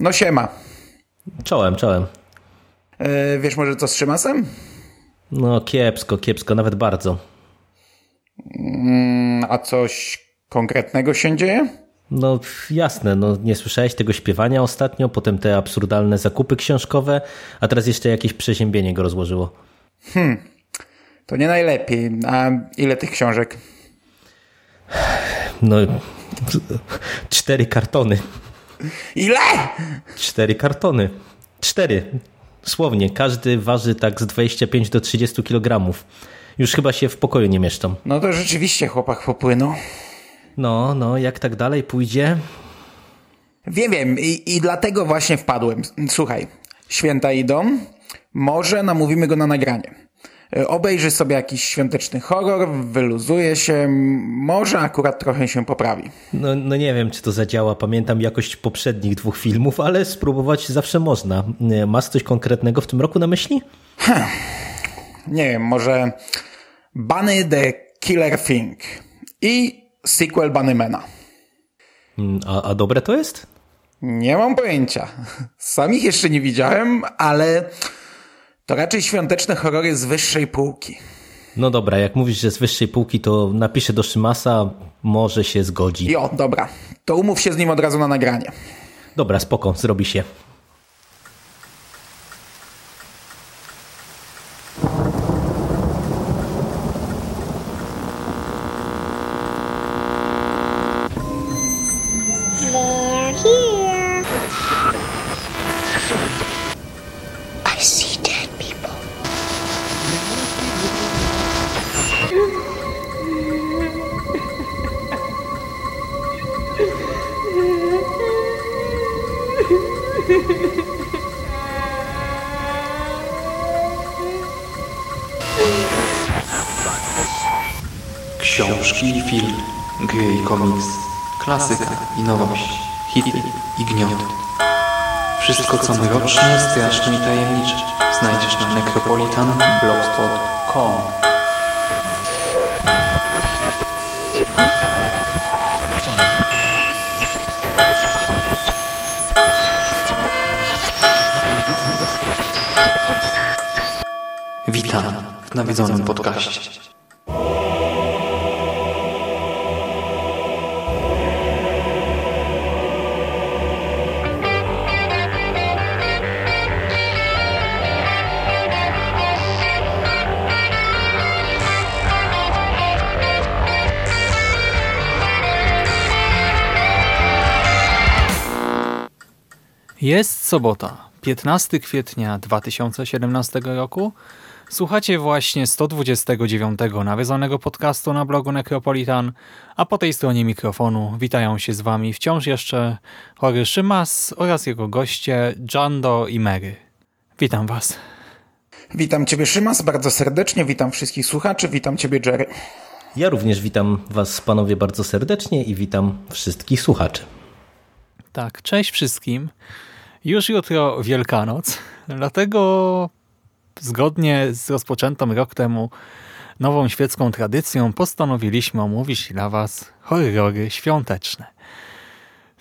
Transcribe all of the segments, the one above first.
No siema. Czołem, czołem. Yy, wiesz może co z Szymasem? No kiepsko, kiepsko, nawet bardzo. Yy, a coś konkretnego się dzieje? No jasne, no nie słyszałeś tego śpiewania ostatnio, potem te absurdalne zakupy książkowe, a teraz jeszcze jakieś przeziębienie go rozłożyło. Hmm, to nie najlepiej. A ile tych książek? No, cztery kartony. Ile? Cztery kartony. Cztery. Słownie, każdy waży tak z 25 do 30 kg. Już chyba się w pokoju nie mieszczą. No to rzeczywiście chłopak popłynął. No, no, jak tak dalej pójdzie? Wiem, wiem i, i dlatego właśnie wpadłem. Słuchaj, święta idą, może namówimy go na nagranie. Obejrzy sobie jakiś świąteczny horror, wyluzuje się, może akurat trochę się poprawi. No, no nie wiem, czy to zadziała. Pamiętam jakość poprzednich dwóch filmów, ale spróbować zawsze można. Masz coś konkretnego w tym roku na myśli? Hm. Nie wiem, może Bunny the Killer Thing i sequel Bunnymana. A, a dobre to jest? Nie mam pojęcia. Sam ich jeszcze nie widziałem, ale to raczej świąteczne horrory z wyższej półki. No dobra, jak mówisz, że z wyższej półki, to napiszę do Szymasa, może się zgodzi. Jo, dobra. To umów się z nim od razu na nagranie. Dobra, spoko, zrobi się. Książki i film, gry i komiks, klasyka i nowość, hity i gniot. Wszystko co mroczne, straszne i tajemnicze znajdziesz na necropolitanblogspot.com Witam w nawiedzonym podcaście. Sobota, 15 kwietnia 2017 roku. Słuchacie właśnie 129 nawiedzonego podcastu na blogu Necropolitan, a po tej stronie mikrofonu witają się z Wami wciąż jeszcze Chory Szymas oraz jego goście Jando i Mary. Witam Was. Witam Ciebie Szymas bardzo serdecznie, witam wszystkich słuchaczy, witam Ciebie Jerry. Ja również witam Was panowie bardzo serdecznie i witam wszystkich słuchaczy. Tak, cześć wszystkim. Już jutro Wielkanoc, dlatego zgodnie z rozpoczętą rok temu nową świecką tradycją postanowiliśmy omówić dla Was horrory świąteczne.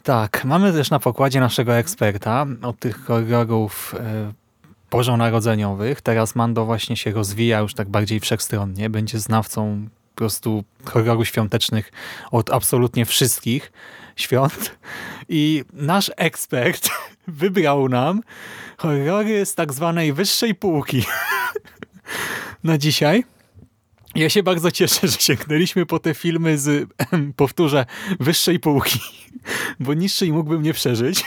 Tak, mamy też na pokładzie naszego eksperta od tych horrorów e, bożonarodzeniowych. Teraz Mando właśnie się rozwija już tak bardziej wszechstronnie. Będzie znawcą po prostu horrorów świątecznych od absolutnie wszystkich świąt. I nasz ekspert wybrał nam horrory z tak zwanej wyższej półki na dzisiaj. Ja się bardzo cieszę, że sięgnęliśmy po te filmy z, powtórzę, wyższej półki, bo niższej mógłbym nie przeżyć.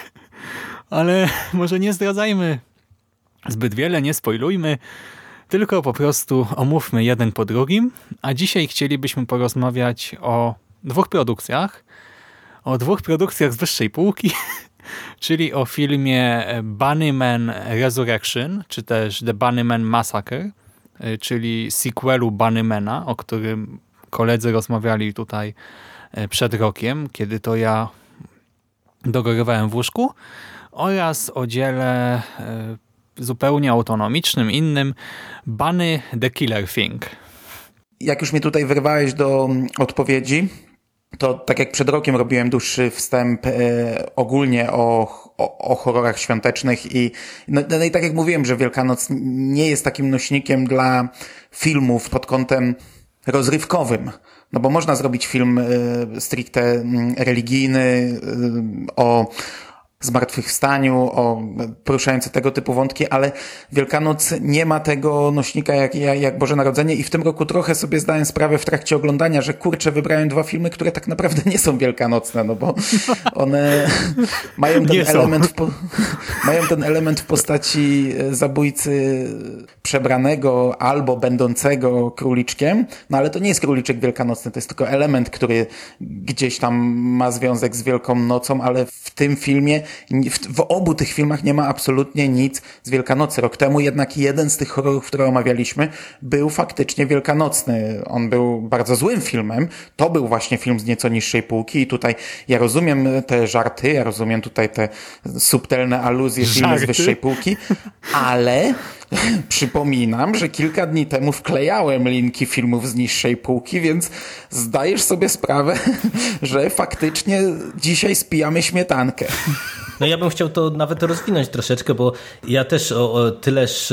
Ale może nie zdradzajmy zbyt wiele, nie spoilujmy, tylko po prostu omówmy jeden po drugim. A dzisiaj chcielibyśmy porozmawiać o dwóch produkcjach, o dwóch produkcjach z wyższej półki, czyli o filmie Bunnyman Resurrection, czy też The Bunnyman Massacre, y, czyli sequelu Bunnymana, o którym koledzy rozmawiali tutaj y, przed rokiem, kiedy to ja dogorywałem w łóżku, oraz o dziele zupełnie autonomicznym, innym Bunny the Killer Thing. Jak już mnie tutaj wyrwałeś do odpowiedzi, to tak jak przed rokiem robiłem dłuższy wstęp e, ogólnie o, o, o horrorach świątecznych i no, no i tak jak mówiłem, że Wielkanoc nie jest takim nośnikiem dla filmów pod kątem rozrywkowym. No bo można zrobić film y, stricte mm, religijny y, o zmartwychwstaniu, o poruszające tego typu wątki, ale Wielkanoc nie ma tego nośnika jak, jak Boże Narodzenie i w tym roku trochę sobie zdałem sprawę w trakcie oglądania, że kurczę, wybrałem dwa filmy, które tak naprawdę nie są wielkanocne, no bo one mają ten element w, mają ten element w postaci e, zabójcy przebranego albo będącego króliczkiem, no ale to nie jest króliczek wielkanocny, to jest tylko element, który gdzieś tam ma związek z Wielką Nocą, ale w tym filmie w, w, obu tych filmach nie ma absolutnie nic z Wielkanocy. Rok temu jednak jeden z tych horrorów, które omawialiśmy, był faktycznie wielkanocny. On był bardzo złym filmem. To był właśnie film z nieco niższej półki i tutaj ja rozumiem te żarty, ja rozumiem tutaj te subtelne aluzje filmu z wyższej półki, ale Przypominam, że kilka dni temu wklejałem linki filmów z niższej półki, więc zdajesz sobie sprawę, że faktycznie dzisiaj spijamy śmietankę. No ja bym chciał to nawet rozwinąć troszeczkę, bo ja też o, o tyleż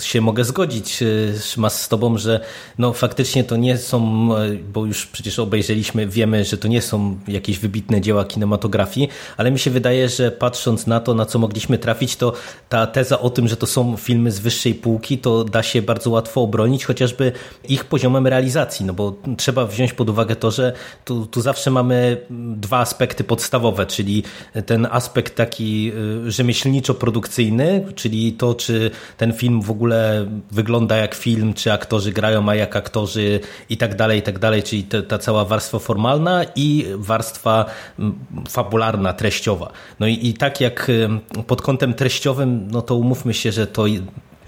się mogę zgodzić y, Szymas z tobą, że no faktycznie to nie są, y, bo już przecież obejrzeliśmy, wiemy, że to nie są jakieś wybitne dzieła kinematografii, ale mi się wydaje, że patrząc na to, na co mogliśmy trafić, to ta teza o tym, że to są filmy z wyższej półki, to da się bardzo łatwo obronić, chociażby ich poziomem realizacji, no bo trzeba wziąć pod uwagę to, że tu, tu zawsze mamy dwa aspekty podstawowe, czyli ten aspekt aspekt taki y, rzemieślniczo-produkcyjny, czyli to, czy ten film w ogóle wygląda jak film, czy aktorzy grają, a jak aktorzy i tak dalej, i tak dalej, czyli ta, ta cała warstwa formalna i warstwa mm, fabularna, treściowa. No i, i tak jak y, pod kątem treściowym, no to umówmy się, że to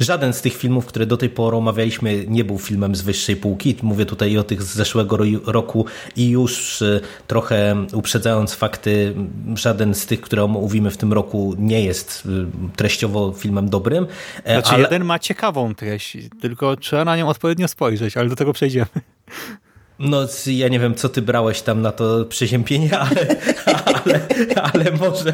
Żaden z tych filmów, które do tej pory omawialiśmy, nie był filmem z wyższej półki. Mówię tutaj o tych z zeszłego roku i już y, trochę uprzedzając fakty, żaden z tych, które omówimy w tym roku, nie jest y, treściowo filmem dobrym. E, znaczy, ale... jeden ma ciekawą treść, tylko trzeba na nią odpowiednio spojrzeć, ale do tego przejdziemy. No, ja nie wiem, co ty brałeś tam na to przeziębienie, ale, ale, ale może...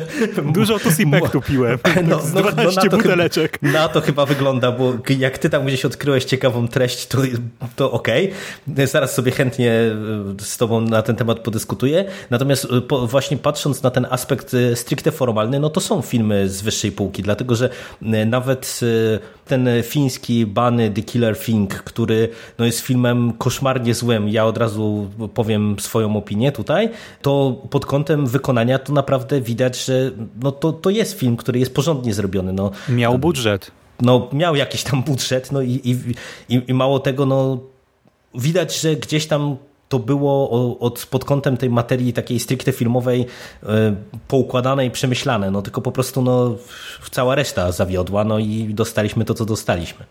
Dużo Tusipektu piłem, no, no, 12 no na to, buteleczek. Na to chyba wygląda, bo jak ty tam gdzieś odkryłeś ciekawą treść, to, to okej. Okay. Zaraz sobie chętnie e, z tobą na ten temat podyskutuję. Natomiast e, po, właśnie patrząc na ten aspekt e, stricte formalny, no to są filmy z wyższej półki, dlatego że nawet ten fiński Bany The Killer Thing, który no, jest filmem koszmarnie złym, ja od razu powiem swoją opinię tutaj, to pod kątem wykonania to naprawdę widać, że no, to, to jest film, który jest porządnie zrobiony. No, miał budżet. No, miał jakiś tam budżet, no i, i, i mało tego, no widać, że gdzieś tam to było od, pod kątem tej materii takiej stricte filmowej e, poukładane i przemyślane, no tylko po prostu no, cała reszta zawiodła, no i dostaliśmy to, co dostaliśmy.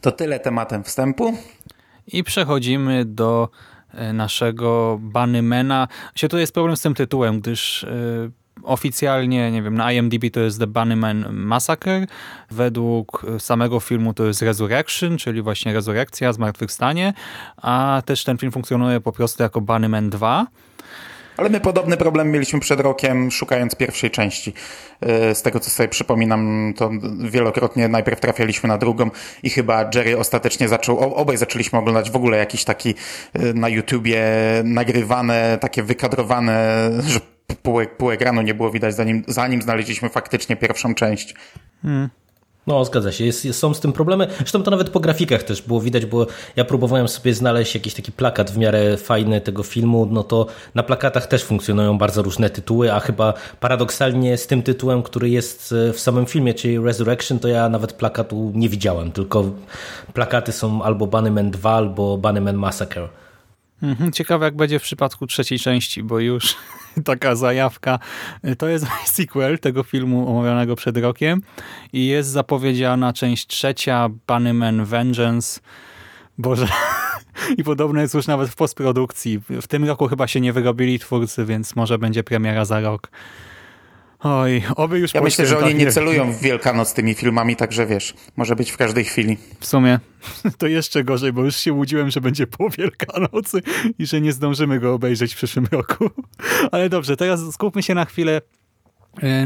To tyle tematem wstępu. I przechodzimy do e, naszego Bunnymana. Się tu jest problem z tym tytułem, gdyż e, oficjalnie, nie wiem, na IMDb to jest The Bunnyman Massacre. Według samego filmu to jest Resurrection, czyli właśnie rezurekcja, zmartwychwstanie, a też ten film funkcjonuje po prostu jako Bunnyman 2. Ale my podobny problem mieliśmy przed rokiem, szukając pierwszej części. E, z tego, co sobie przypominam, to wielokrotnie najpierw trafialiśmy na drugą i chyba Jerry ostatecznie zaczął, obaj zaczęliśmy oglądać w ogóle jakiś taki e, na YouTubie nagrywane, takie wykadrowane, że pół, pół ekranu nie było widać, zanim, zanim znaleźliśmy faktycznie pierwszą część. Hmm. No, zgadza się. Jest, jest, są z tym problemy. Zresztą to nawet po grafikach też było widać, bo ja próbowałem sobie znaleźć jakiś taki plakat w miarę fajny tego filmu, no to na plakatach też funkcjonują bardzo różne tytuły, a chyba paradoksalnie z tym tytułem, który jest e, w samym filmie, czyli Resurrection, to ja nawet plakatu nie widziałem, tylko plakaty są albo Bunnyman 2, albo Bunnyman Massacre. Mhm, ciekawe jak będzie w przypadku trzeciej części, bo już taka zajawka. To jest sequel tego filmu omawianego przed rokiem i jest zapowiedziana część trzecia Bunnyman Vengeance. Boże. I podobno jest już nawet w postprodukcji. W tym roku chyba się nie wyrobili twórcy, więc może będzie premiera za rok. Oj, oby już Ja myślę, że oni nie celują w Wielkanoc tymi filmami, także wiesz, może być w każdej chwili. W sumie to jeszcze gorzej, bo już się łudziłem, że będzie po Wielkanocy i że nie zdążymy go obejrzeć w przyszłym roku. Ale dobrze, teraz skupmy się na chwilę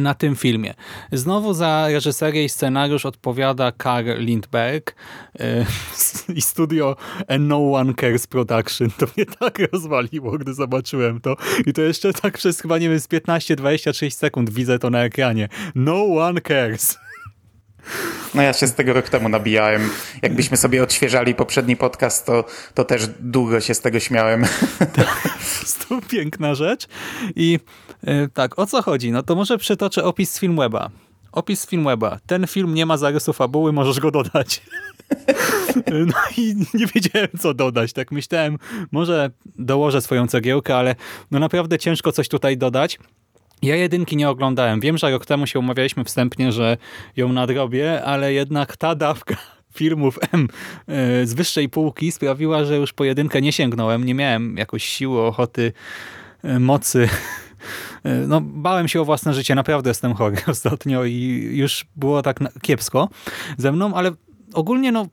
na tym filmie. Znowu za reżyserię i scenariusz odpowiada Karl Lindberg e, i studio And No One Cares Production. To mnie tak rozwaliło, gdy zobaczyłem to. I to jeszcze tak przez chyba, nie wiem, z 15-26 sekund widzę to na ekranie. No One Cares. No ja się z tego rok temu nabijałem. Jakbyśmy sobie odświeżali poprzedni podcast, to, to też długo się z tego śmiałem. To piękna rzecz. I e, tak, o co chodzi? No to może przytoczę opis z Filmweba. Opis z Filmweba. Ten film nie ma zarysu fabuły, możesz go dodać. No i nie wiedziałem, co dodać. Tak myślałem, może dołożę swoją cegiełkę, ale no naprawdę ciężko coś tutaj dodać. Ja jedynki nie oglądałem. Wiem, że rok temu się umawialiśmy wstępnie, że ją nadrobię, ale jednak ta dawka filmów M e, z wyższej półki sprawiła, że już po jedynkę nie sięgnąłem. Nie miałem jakoś siły, ochoty, e, mocy. E, No, bałem się o własne życie. Naprawdę jestem chory ostatnio i już było tak kiepsko ze mną, ale ogólnie no,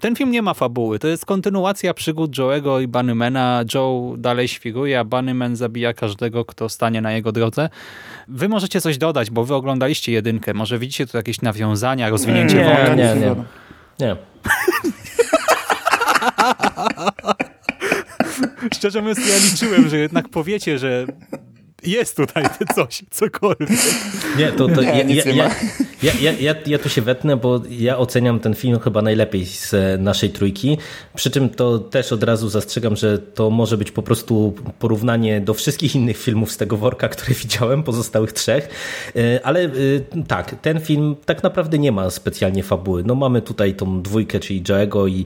ten film nie ma fabuły. To jest kontynuacja przygód Joe'ego i Bunnymana. Joe dalej świruje, a Bunnyman zabija każdego, kto stanie na jego drodze. Wy możecie coś dodać, bo wy oglądaliście jedynkę. Może widzicie tu jakieś nawiązania, rozwinięcie Nie, wątków. nie, nie. Nie. Szczerze mówiąc, ja liczyłem, że jednak powiecie, że jest tutaj coś, cokolwiek. Nie, to, to Nie, ja, nic ja, nie ma. ja, ja, ja, ja tu się wetnę, bo ja oceniam ten film chyba najlepiej z e, naszej trójki. Przy czym to też od razu zastrzegam, że to może być po prostu porównanie do wszystkich innych filmów z tego worka, które widziałem, pozostałych trzech. E, Ale e, tak, ten film tak naprawdę nie ma specjalnie fabuły. No mamy tutaj tą dwójkę, czyli Joe'ego i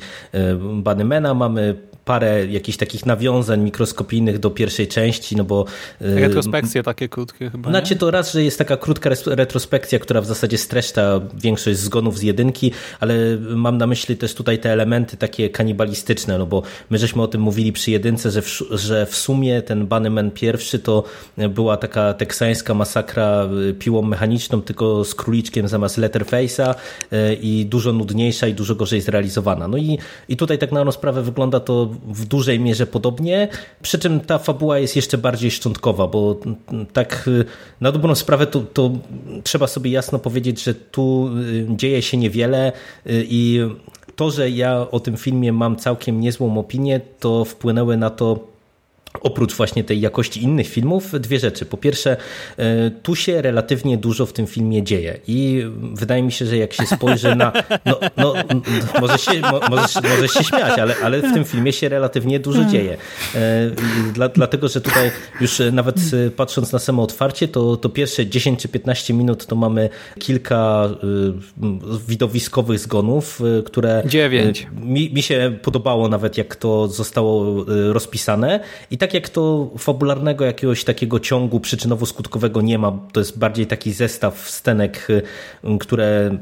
Bunnymana, mamy parę jakichś takich nawiązań mikroskopijnych do pierwszej części, no bo e, Retrospekcje takie krótkie chyba, znaczy to raz, że jest taka krótka retrospekcja, która w zasadzie streszcza większość zgonów z jedynki, ale mam na myśli też tutaj te elementy takie kanibalistyczne, no bo my żeśmy o tym mówili przy jedynce, że w, że w sumie ten Bunnyman pierwszy to była taka teksańska masakra y, piłą mechaniczną, tylko z króliczkiem zamiast Letterface'a y, i dużo nudniejsza i dużo gorzej zrealizowana. No i, i tutaj tak na sprawę wygląda to w dużej mierze podobnie, przy czym ta fabuła jest jeszcze bardziej szczątkowa, bo tak y, na dobrą sprawę to, to trzeba sobie jasno powiedzieć, że tu y, dzieje się niewiele y, i to, że ja o tym filmie mam całkiem niezłą opinię, to wpłynęły na to Oprócz właśnie tej jakości innych filmów, dwie rzeczy. Po pierwsze, e, tu się relatywnie dużo w tym filmie dzieje i wydaje mi się, że jak się spojrzy na... No, no, może, się, mo- możesz, możesz się śmiać, ale, ale w tym filmie się relatywnie dużo dzieje. E, Dla, dlatego, że tutaj już nawet e, patrząc na samo otwarcie, to, to pierwsze 10 czy 15 minut to mamy kilka widowiskowych zgonów, które Dziewięć. mi, mi się podobało nawet, jak to zostało rozpisane. I tak jak to fabularnego jakiegoś takiego ciągu przyczynowo-skutkowego nie ma, to jest bardziej taki zestaw scenek, y, które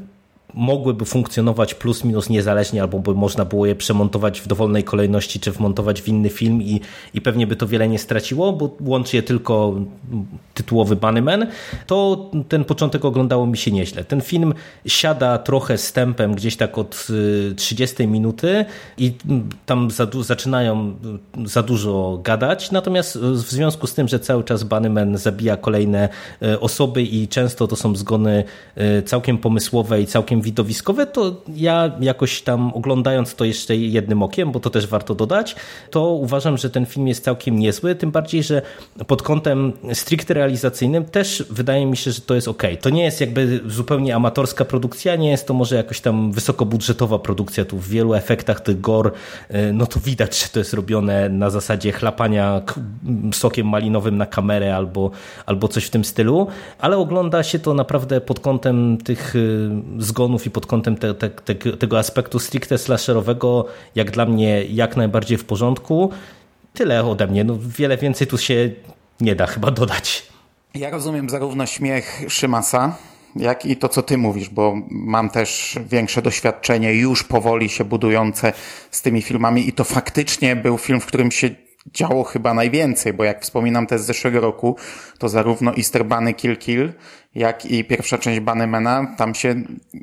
mogłyby funkcjonować plus minus niezależnie, albo by można było je przemontować w dowolnej kolejności, czy wmontować w inny film i, i pewnie by to wiele nie straciło, bo łączy je tylko tytułowy Bunnyman, to ten początek oglądało mi się nieźle. Ten film siada trochę z tempem gdzieś tak od y, 30 minuty i mm, tam za, zaczynają y, za dużo gadać, natomiast y, w związku z tym, że cały czas Bunnyman zabija kolejne y, osoby i często to są zgony y, całkiem pomysłowe i całkiem widowiskowe, to ja jakoś tam oglądając to jeszcze jednym okiem, bo to też warto dodać, to uważam, że ten film jest całkiem niezły, tym bardziej, że pod kątem stricte realizacyjnym też wydaje mi się, że to jest ok. To nie jest jakby zupełnie amatorska produkcja, nie jest to może jakoś tam wysokobudżetowa produkcja, tu w wielu efektach tych gor, y, no to widać, że to jest robione na zasadzie chlapania k- sokiem malinowym na kamerę albo, albo coś w tym stylu, ale ogląda się to naprawdę pod kątem tych y, i pod kątem te, te, te, tego aspektu stricte slasherowego, jak dla mnie jak najbardziej w porządku. Tyle ode mnie. No, wiele więcej tu się nie da chyba dodać. Ja rozumiem zarówno śmiech Szymasa, jak i to, co ty mówisz, bo mam też większe doświadczenie już powoli się budujące z tymi filmami i to faktycznie był film, w którym się działo chyba najwięcej, bo jak wspominam te z zeszłego roku, to zarówno Easter Bunny Kill Kill, jak i pierwsza część Bunnymana, tam się,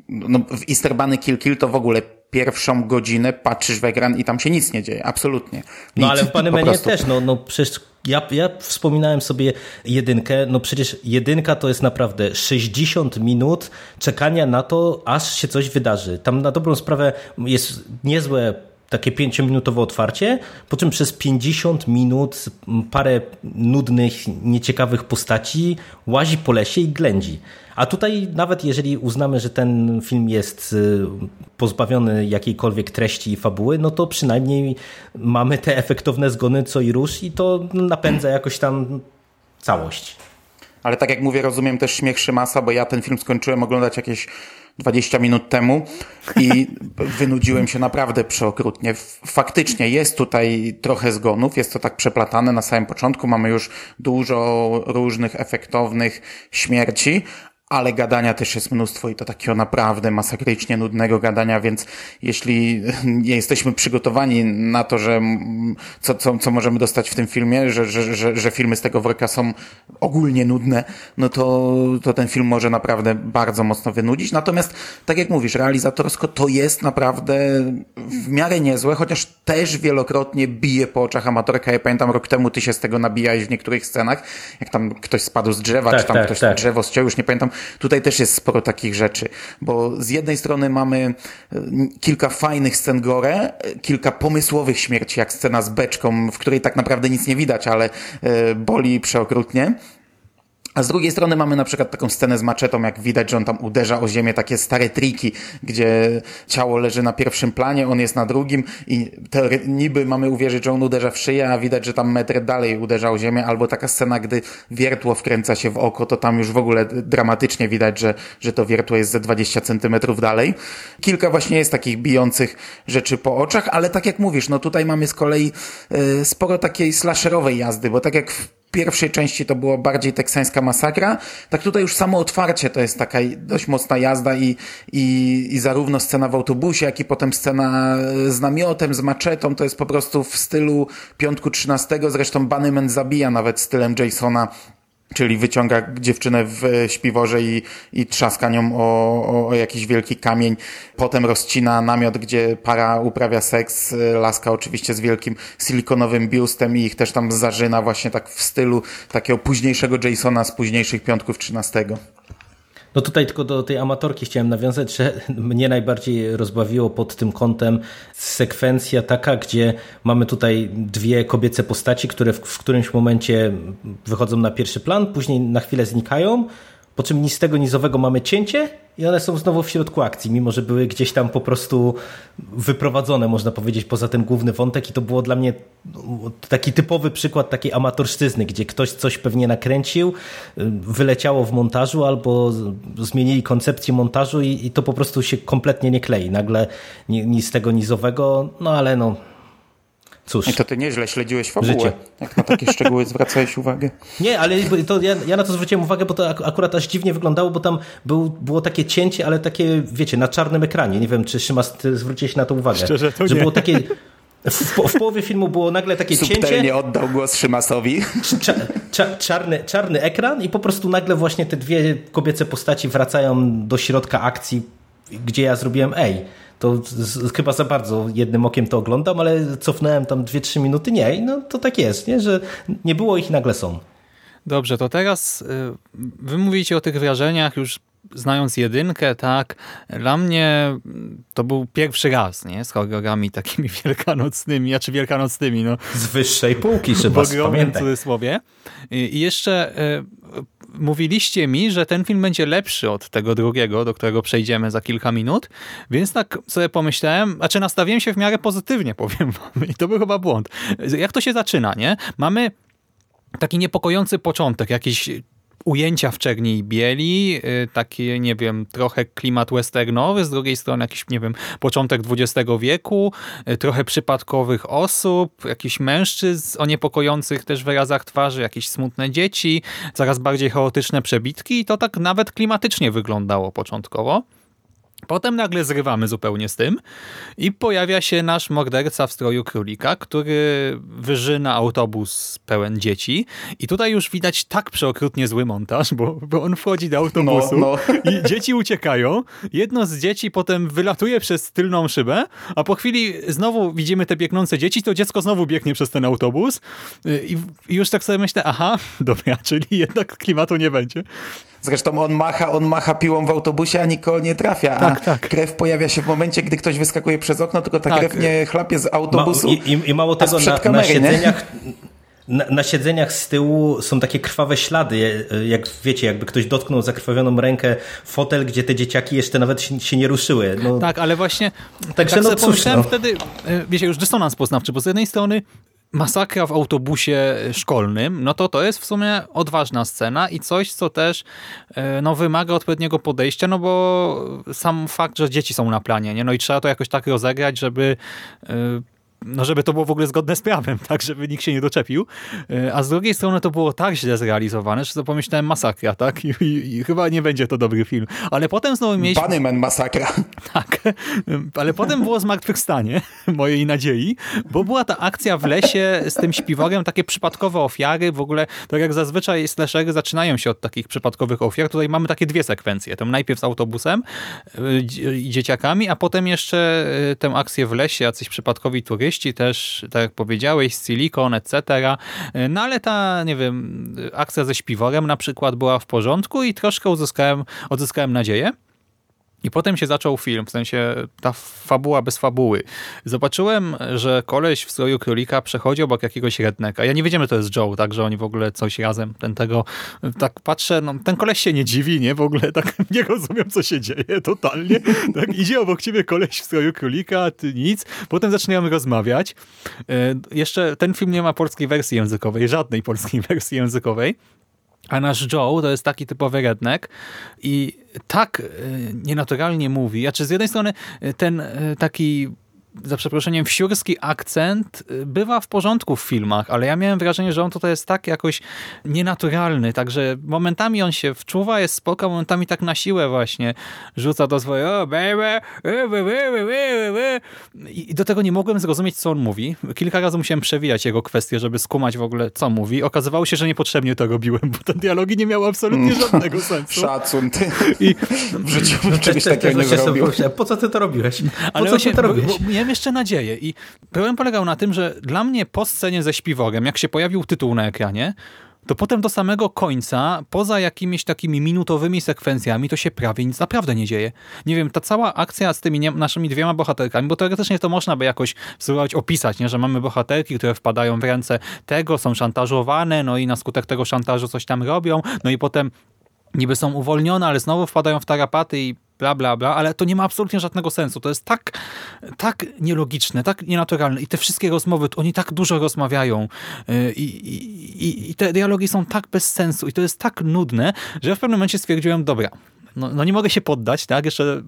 no w Easter Bunny Kill Kill to w ogóle pierwszą godzinę patrzysz w ekran i tam się nic nie dzieje, absolutnie. Nic, no ale w Bunnymanie też, no, no przecież ja, ja wspominałem sobie jedynkę, no przecież jedynka to jest naprawdę 60 minut czekania na to, aż się coś wydarzy. Tam na dobrą sprawę jest niezłe takie pięciominutowe otwarcie, po czym przez 50 minut parę nudnych, nieciekawych postaci łazi po lesie i ględzi. A tutaj nawet jeżeli uznamy, że ten film jest y, pozbawiony jakiejkolwiek treści i fabuły, no to przynajmniej mamy te efektowne zgony co i rusz i to napędza jakoś tam całość. Ale tak jak mówię, rozumiem też śmiech Szymasa, bo ja ten film skończyłem oglądać jakieś 20 minut temu i wynudziłem się naprawdę przeokrutnie. Faktycznie jest tutaj trochę zgonów, jest to tak przeplatane na samym początku, mamy już dużo różnych efektownych śmierci, ale gadania też jest mnóstwo i to takiego naprawdę masakrycznie nudnego gadania, więc jeśli nie jesteśmy przygotowani na to, że co, co, co możemy dostać w tym filmie, że, że, że, że filmy z tego worka są ogólnie nudne, no to, to ten film może naprawdę bardzo mocno wynudzić. Natomiast, tak jak mówisz, realizatorsko to jest naprawdę w miarę niezłe, chociaż też wielokrotnie bije po oczach amatorka. Ja pamiętam rok temu ty się z tego nabijałeś w niektórych scenach, jak tam ktoś spadł z drzewa, tak, czy tam tak, ktoś tak. drzewo ściął, już nie pamiętam Tutaj też jest sporo takich rzeczy, bo z jednej strony mamy e, kilka fajnych scen gore, e, kilka pomysłowych śmierci, jak scena z beczką, w której tak naprawdę nic nie widać, ale e, boli przeokrutnie. A z drugiej strony mamy na przykład taką scenę z maczetą, jak widać, że on tam uderza o ziemię, takie stare triki, gdzie ciało leży na pierwszym planie, on jest na drugim i niby mamy uwierzyć, że on uderza w szyję, a widać, że tam metr dalej uderza o ziemię, albo taka scena, gdy wiertło wkręca się w oko, to tam już w ogóle dramatycznie widać, że, że to wiertło jest ze 20 centymetrów dalej. Kilka właśnie jest takich bijących rzeczy po oczach, ale tak jak mówisz, no tutaj mamy z kolei y, sporo takiej slasherowej jazdy, bo tak jak w pierwszej części to było bardziej teksańska masakra, tak tutaj już samo otwarcie to jest taka dość mocna jazda i, i, i zarówno scena w autobusie, jak i potem scena z namiotem, z maczetą, to jest po prostu w stylu piątku 13, zresztą Bunnyman zabija nawet stylem Jasona Czyli wyciąga dziewczynę w śpiworze i, i trzaska nią o, o, jakiś wielki kamień. Potem rozcina namiot, gdzie para uprawia seks. Laska oczywiście z wielkim silikonowym biustem i ich też tam zarzyna właśnie tak w stylu takiego późniejszego Jasona z późniejszych piątków 13. No tutaj tylko do tej amatorki chciałem nawiązać, że mnie najbardziej rozbawiło pod tym kątem sekwencja taka, gdzie mamy tutaj dwie kobiece postaci, które w, w którymś momencie wychodzą na pierwszy plan, później na chwilę znikają, po czym nic z tego nizowego mamy cięcie i one są znowu w środku akcji, mimo że były gdzieś tam po prostu wyprowadzone, można powiedzieć, poza ten główny wątek i to było dla mnie taki typowy przykład takiej amatorszczyzny, gdzie ktoś coś pewnie nakręcił, wyleciało w montażu albo zmienili koncepcję montażu i, i to po prostu się kompletnie nie klei. Nagle nic z tego nizowego, no ale no Cóż. I to ty nieźle śledziłeś fabułę, Życie. jak na takie szczegóły zwracałeś uwagę. Nie, ale to ja, ja, na to zwróciłem uwagę, bo to akurat aż dziwnie wyglądało, bo tam był, było takie cięcie, ale takie, wiecie, na czarnym ekranie. Nie wiem, czy Szymas, ty zwróciłeś na to uwagę. Szczerze, to że nie. było takie... W, w, połowie filmu było nagle takie Subtelnie cięcie. oddał głos Szymasowi. Cza, cza, czarny, czarny ekran i po prostu nagle właśnie te dwie kobiece postaci wracają do środka akcji, gdzie ja zrobiłem ej, to z, chyba za bardzo jednym okiem to oglądam, ale cofnąłem tam 2-3 minuty, nie, no to tak jest, nie? że nie było ich i nagle są. Dobrze, to teraz y, wy mówicie o tych wrażeniach już znając jedynkę, tak, dla mnie to był pierwszy raz, nie, z horrorami takimi wielkanocnymi, a czy wielkanocnymi, no. Z wyższej półki, trzeba pamiętać. w cudzysłowie. I jeszcze y, mówiliście mi, że ten film będzie lepszy od tego drugiego, do którego przejdziemy za kilka minut, więc tak sobie pomyślałem, znaczy nastawiłem się w miarę pozytywnie, powiem wam, i to był chyba błąd. Jak to się zaczyna, nie? Mamy taki niepokojący początek, jakiś ujęcia w czerni i bieli, y, takie, nie wiem, trochę klimat westernowy, z drugiej strony jakiś, nie wiem, początek XX wieku, y, trochę przypadkowych osób, jakichś mężczyzn o niepokojących też wyrazach twarzy, jakieś smutne dzieci, coraz bardziej chaotyczne przebitki i to tak nawet klimatycznie wyglądało początkowo. Potem nagle zrywamy zupełnie z tym i pojawia się nasz morderca w stroju królika, który wyżyna autobus pełen dzieci i tutaj już widać tak przeokrutnie zły montaż, bo, bo on wchodzi do autobusu No, i dzieci uciekają. Jedno z dzieci potem wylatuje przez tylną szybę, a po chwili znowu widzimy te biegnące dzieci, to dziecko znowu biegnie przez ten autobus i, i już tak sobie myślę, aha, dobra, czyli jednak klimatu nie będzie. Zresztą on macha, on macha piłą w autobusie, a nikogo nie trafia. A Tak, tak. krew pojawia się w momencie, gdy ktoś wyskakuje przez okno, tylko ta Tak. krew nie chlapie z Ma, autobusu. i, i, I mało tego, na, kamery, na nie? siedzeniach... Na, na siedzeniach z tyłu są takie krwawe ślady, jak wiecie, jakby ktoś dotknął zakrwawioną rękę fotel, gdzie te dzieciaki jeszcze nawet się, się nie ruszyły. No, Tak, ale właśnie Także tak no sobie cóż, pomyślałem no. wtedy, e, wiecie, już dysonans poznawczy, bo z jednej strony masakra w autobusie szkolnym, no to to jest w sumie odważna scena i coś, co też e, no, wymaga odpowiedniego podejścia, no bo sam fakt, że dzieci są na planie, nie? no i trzeba to jakoś tak rozegrać, żeby e, no żeby to było w ogóle zgodne z prawem, tak, żeby nikt się nie doczepił. E, A z drugiej strony to było tak źle zrealizowane, że to pomyślałem masakra, tak? I, i, i chyba nie będzie to dobry film. Ale potem znowu mieliśmy... Bunnyman masakra. Tak, ale potem było zmartwychwstanie mojej nadziei, bo była ta akcja w lesie z tym śpiworem, takie przypadkowe ofiary, w ogóle tak jak zazwyczaj slashery zaczynają się od takich przypadkowych ofiar, tutaj mamy takie dwie sekwencje, tam najpierw z autobusem y, i dzieciakami, a potem jeszcze y, tę akcję w lesie, jacyś przypadkowi turyści też, tak jak powiedziałeś, silikon, etc. No ale ta, nie wiem, akcja ze śpiworem na przykład była w porządku i troszkę uzyskałem, odzyskałem nadzieję. I potem się zaczął film, w sensie ta fabuła bez fabuły. Zobaczyłem, że koleś w stroju królika przechodzi obok jakiegoś redneka. Ja nie wiedziałem, że to jest Joe, tak, że oni w ogóle coś razem, ten tego, tak patrzę, no ten koleś się nie dziwi, nie, w ogóle tak nie rozumiem, co się dzieje, totalnie. Tak idzie obok ciebie koleś w stroju królika, ty nic. Potem zaczynają rozmawiać. E, Jeszcze ten film nie ma polskiej wersji językowej, żadnej polskiej wersji językowej. A nasz Joe to jest taki typowy redneck i tak e, nienaturalnie mówi. Znaczy z jednej strony e, ten e, taki za przeproszeniem, wsiurski akcent y, bywa w porządku w filmach, ale ja miałem wrażenie, że on tutaj jest tak jakoś nienaturalny, także momentami on się wczuwa, jest spoko, momentami tak na siłę właśnie rzuca do wy, wy. i do tego nie mogłem zrozumieć, co on mówi. Kilka razy musiałem przewijać jego kwestie, żeby skumać w ogóle, co mówi. Okazywało się, że niepotrzebnie tego robiłem, bo te dialogi nie miały absolutnie żadnego sensu. Szacun. Ty. I W życiu No, czegoś takiego nie zrobił. Po co ty to robiłeś? Po Ale co właśnie, ty to bo, robiłeś? bo miałem jeszcze nadzieję i problem polegał na tym, że dla mnie po scenie ze śpiworem, jak się pojawił tytuł na ekranie, to potem do samego końca, poza jakimiś takimi minutowymi sekwencjami, to się prawie nic naprawdę nie dzieje. Nie wiem, ta cała akcja z tymi naszymi dwiema bohaterkami, bo teoretycznie to można by jakoś spróbować opisać, nie? że mamy bohaterki, które wpadają w ręce tego, są szantażowane, no i na skutek tego szantażu coś tam robią, no i potem niby są uwolnione, ale znowu wpadają w tarapaty i bla, bla, bla, ale to nie ma absolutnie żadnego sensu. To jest tak, tak nielogiczne, tak nienaturalne i te wszystkie rozmowy, oni tak dużo rozmawiają yy, i, i, i te dialogi są tak bez sensu i to jest tak nudne, że w pewnym momencie stwierdziłem, dobra, no, no nie mogę się poddać, tak, jeszcze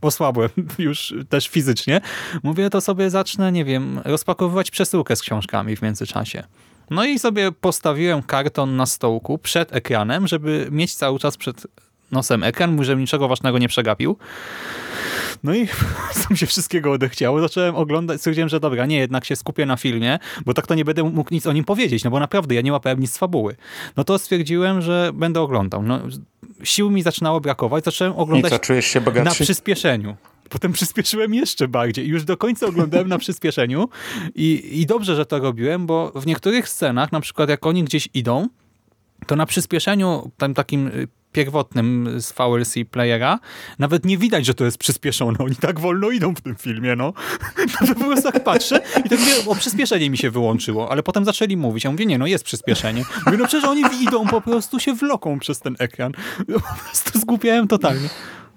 posłabłem już też fizycznie. Mówię, to sobie zacznę, nie wiem, rozpakowywać przesyłkę z książkami w międzyczasie. No i sobie postawiłem karton na stołku przed ekranem, żeby mieć cały czas przed nosem ekran, żebym niczego ważnego nie przegapił. No i mi się wszystkiego odechciało. Zacząłem oglądać, stwierdziłem, że dobra, nie, jednak się skupię na filmie, bo tak to nie będę mógł nic o nim powiedzieć, no bo naprawdę ja nie łapałem nic z fabuły. No to stwierdziłem, że będę oglądał. No, sił mi zaczynało brakować, zacząłem I oglądać co, czujesz się na przyspieszeniu. Potem przyspieszyłem jeszcze bardziej i już do końca oglądałem na przyspieszeniu i, i dobrze, że to robiłem, bo w niektórych scenach, na przykład jak oni gdzieś idą, to na przyspieszeniu tam takim y, pierwotnym z VLC playera nawet nie widać, że to jest przyspieszone. Oni tak wolno idą w tym filmie, no. po prostu tak patrzę i tak mówię, o przyspieszenie mi się wyłączyło, ale potem zaczęli mówić. Ja mówię, nie, no jest przyspieszenie. Mówię, no przecież oni idą, po prostu się wloką przez ten ekran. Po prostu zgłupiałem totalnie.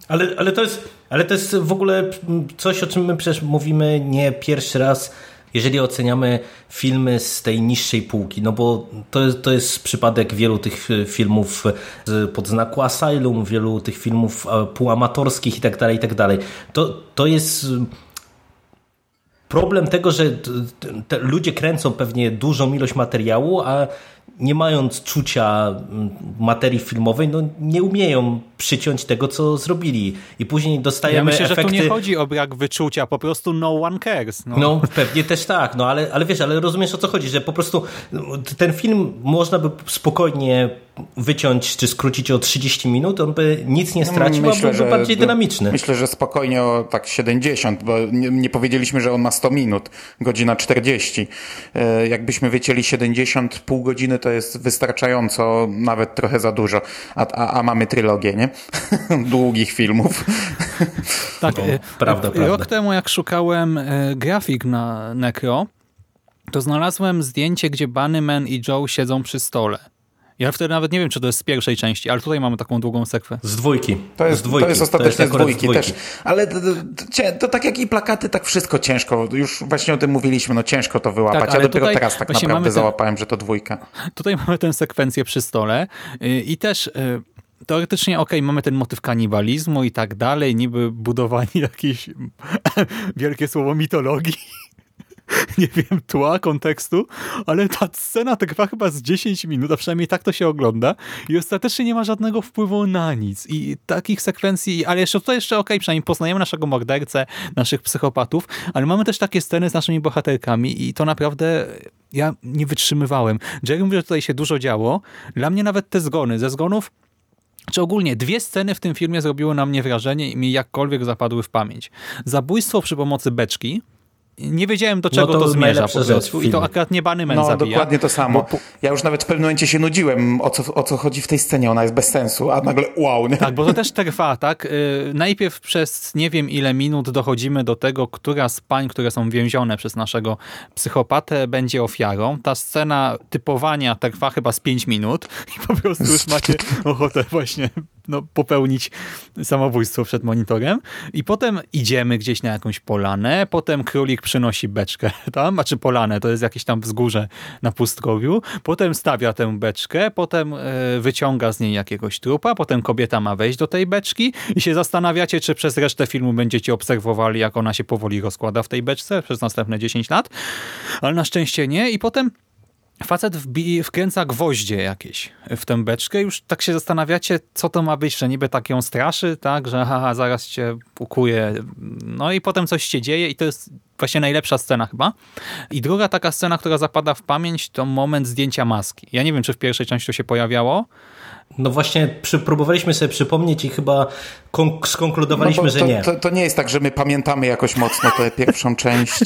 Ale, ale, to jest, ale to jest w ogóle coś, o czym my przecież mówimy nie pierwszy raz, jeżeli oceniamy filmy z tej niższej półki, no bo to to jest przypadek wielu tych filmów z podznaku Asylum, wielu tych filmów e, półamatorskich i tak dalej, i tak. To, to jest problem tego, że ludzie kręcą pewnie dużą ilość materiału, a nie mając czucia mm, materii filmowej, no nie umieją przyciąć tego, co zrobili. I później dostajemy Ja myślę, efekty... że tu nie chodzi o brak wyczucia, po prostu no one cares. No, No, pewnie też tak, no ale, ale wiesz, ale rozumiesz o co chodzi, że po prostu no, ten film można by spokojnie wyciąć czy skrócić o 30 minut, on by nic nie stracił, a byłby bardziej dynamiczny. Myślę, że spokojnie o tak 70, bo nie, nie powiedzieliśmy, że on ma 100 minut, godzina 40. E, Jakbyśmy wycięli 70, pół godziny to jest wystarczająco, nawet trochę za dużo, a, a, a mamy trylogię, nie? Długich filmów. Tak, No, e, prawda, e, prawda. Rok temu jak szukałem e, grafik na Necro, to znalazłem zdjęcie, gdzie Bunnyman i Joe siedzą przy stole. Ja wtedy nawet nie wiem, czy to jest z pierwszej części, ale tutaj mamy taką długą sekwencję. Z dwójki. To jest, z dwójki. to jest ostatecznie z akurat dwójki też. Ale to, to, to tak jak i plakaty, tak wszystko ciężko. Już właśnie o tym mówiliśmy, no ciężko to wyłapać. Tak, ja ale dopiero tutaj teraz tak naprawdę ten- załapałem, że to dwójka. Tutaj mamy tę sekwencję przy stole y, i też y, teoretycznie okej, mamy ten motyw kanibalizmu i tak dalej, niby budowanie jakiejś wielkie słowo mitologii. Nie wiem, tła, kontekstu, ale ta scena trwa chyba z 10 minut, a przynajmniej tak to się ogląda i ostatecznie nie ma żadnego wpływu na nic. I takich sekwencji, ale jeszcze tutaj jeszcze okej, przynajmniej poznajemy naszego mordercę, naszych psychopatów, ale mamy też takie sceny z naszymi bohaterkami i to naprawdę ja nie wytrzymywałem. Jerry mówi, że tutaj się dużo działo. Dla mnie nawet te zgony, ze zgonów czy ogólnie dwie sceny w tym filmie zrobiły na mnie wrażenie i mi jakkolwiek zapadły w pamięć. Zabójstwo przy pomocy beczki. Nie wiedziałem do No czego to to, zmierza po prostu. I to akurat nie Bunnyman No, zabija. dokładnie to samo. Po- Ja już nawet w pewnym momencie się nudziłem, o co, o co chodzi w tej scenie. Ona jest bez sensu, a nagle wow. Nie? Tak, bo to też trwa, tak? Yy, Najpierw przez nie wiem ile minut dochodzimy do tego, która z pań, które są więzione przez naszego psychopatę będzie ofiarą. Ta scena typowania trwa chyba z 5 minut i po prostu już macie ochotę właśnie no, popełnić samobójstwo przed monitorem. I potem idziemy gdzieś na jakąś polanę, potem królik przynosi beczkę tam, znaczy polanę, to jest jakieś tam wzgórze na pustkowiu, potem stawia tę beczkę, potem e, wyciąga z niej jakiegoś trupa, potem kobieta ma wejść do tej beczki i się zastanawiacie, czy przez resztę filmu będziecie obserwowali, jak ona się powoli rozkłada w tej beczce przez następne 10 lat, ale na szczęście nie i potem Facet wbi- wkręca gwoździe jakieś w tę beczkę. Już tak się zastanawiacie, co to ma być, że niby tak ją straszy, tak, że haha, zaraz cię ukuje. No i potem coś się dzieje i to jest właśnie najlepsza scena chyba. I druga taka scena, która zapada w pamięć, to moment zdjęcia maski. Ja nie wiem, czy w pierwszej części to się pojawiało. No właśnie próbowaliśmy sobie przypomnieć i chyba kon- skonkludowaliśmy, No bo że to, nie. To, to nie jest tak, że my pamiętamy jakoś mocno tę pierwszą część.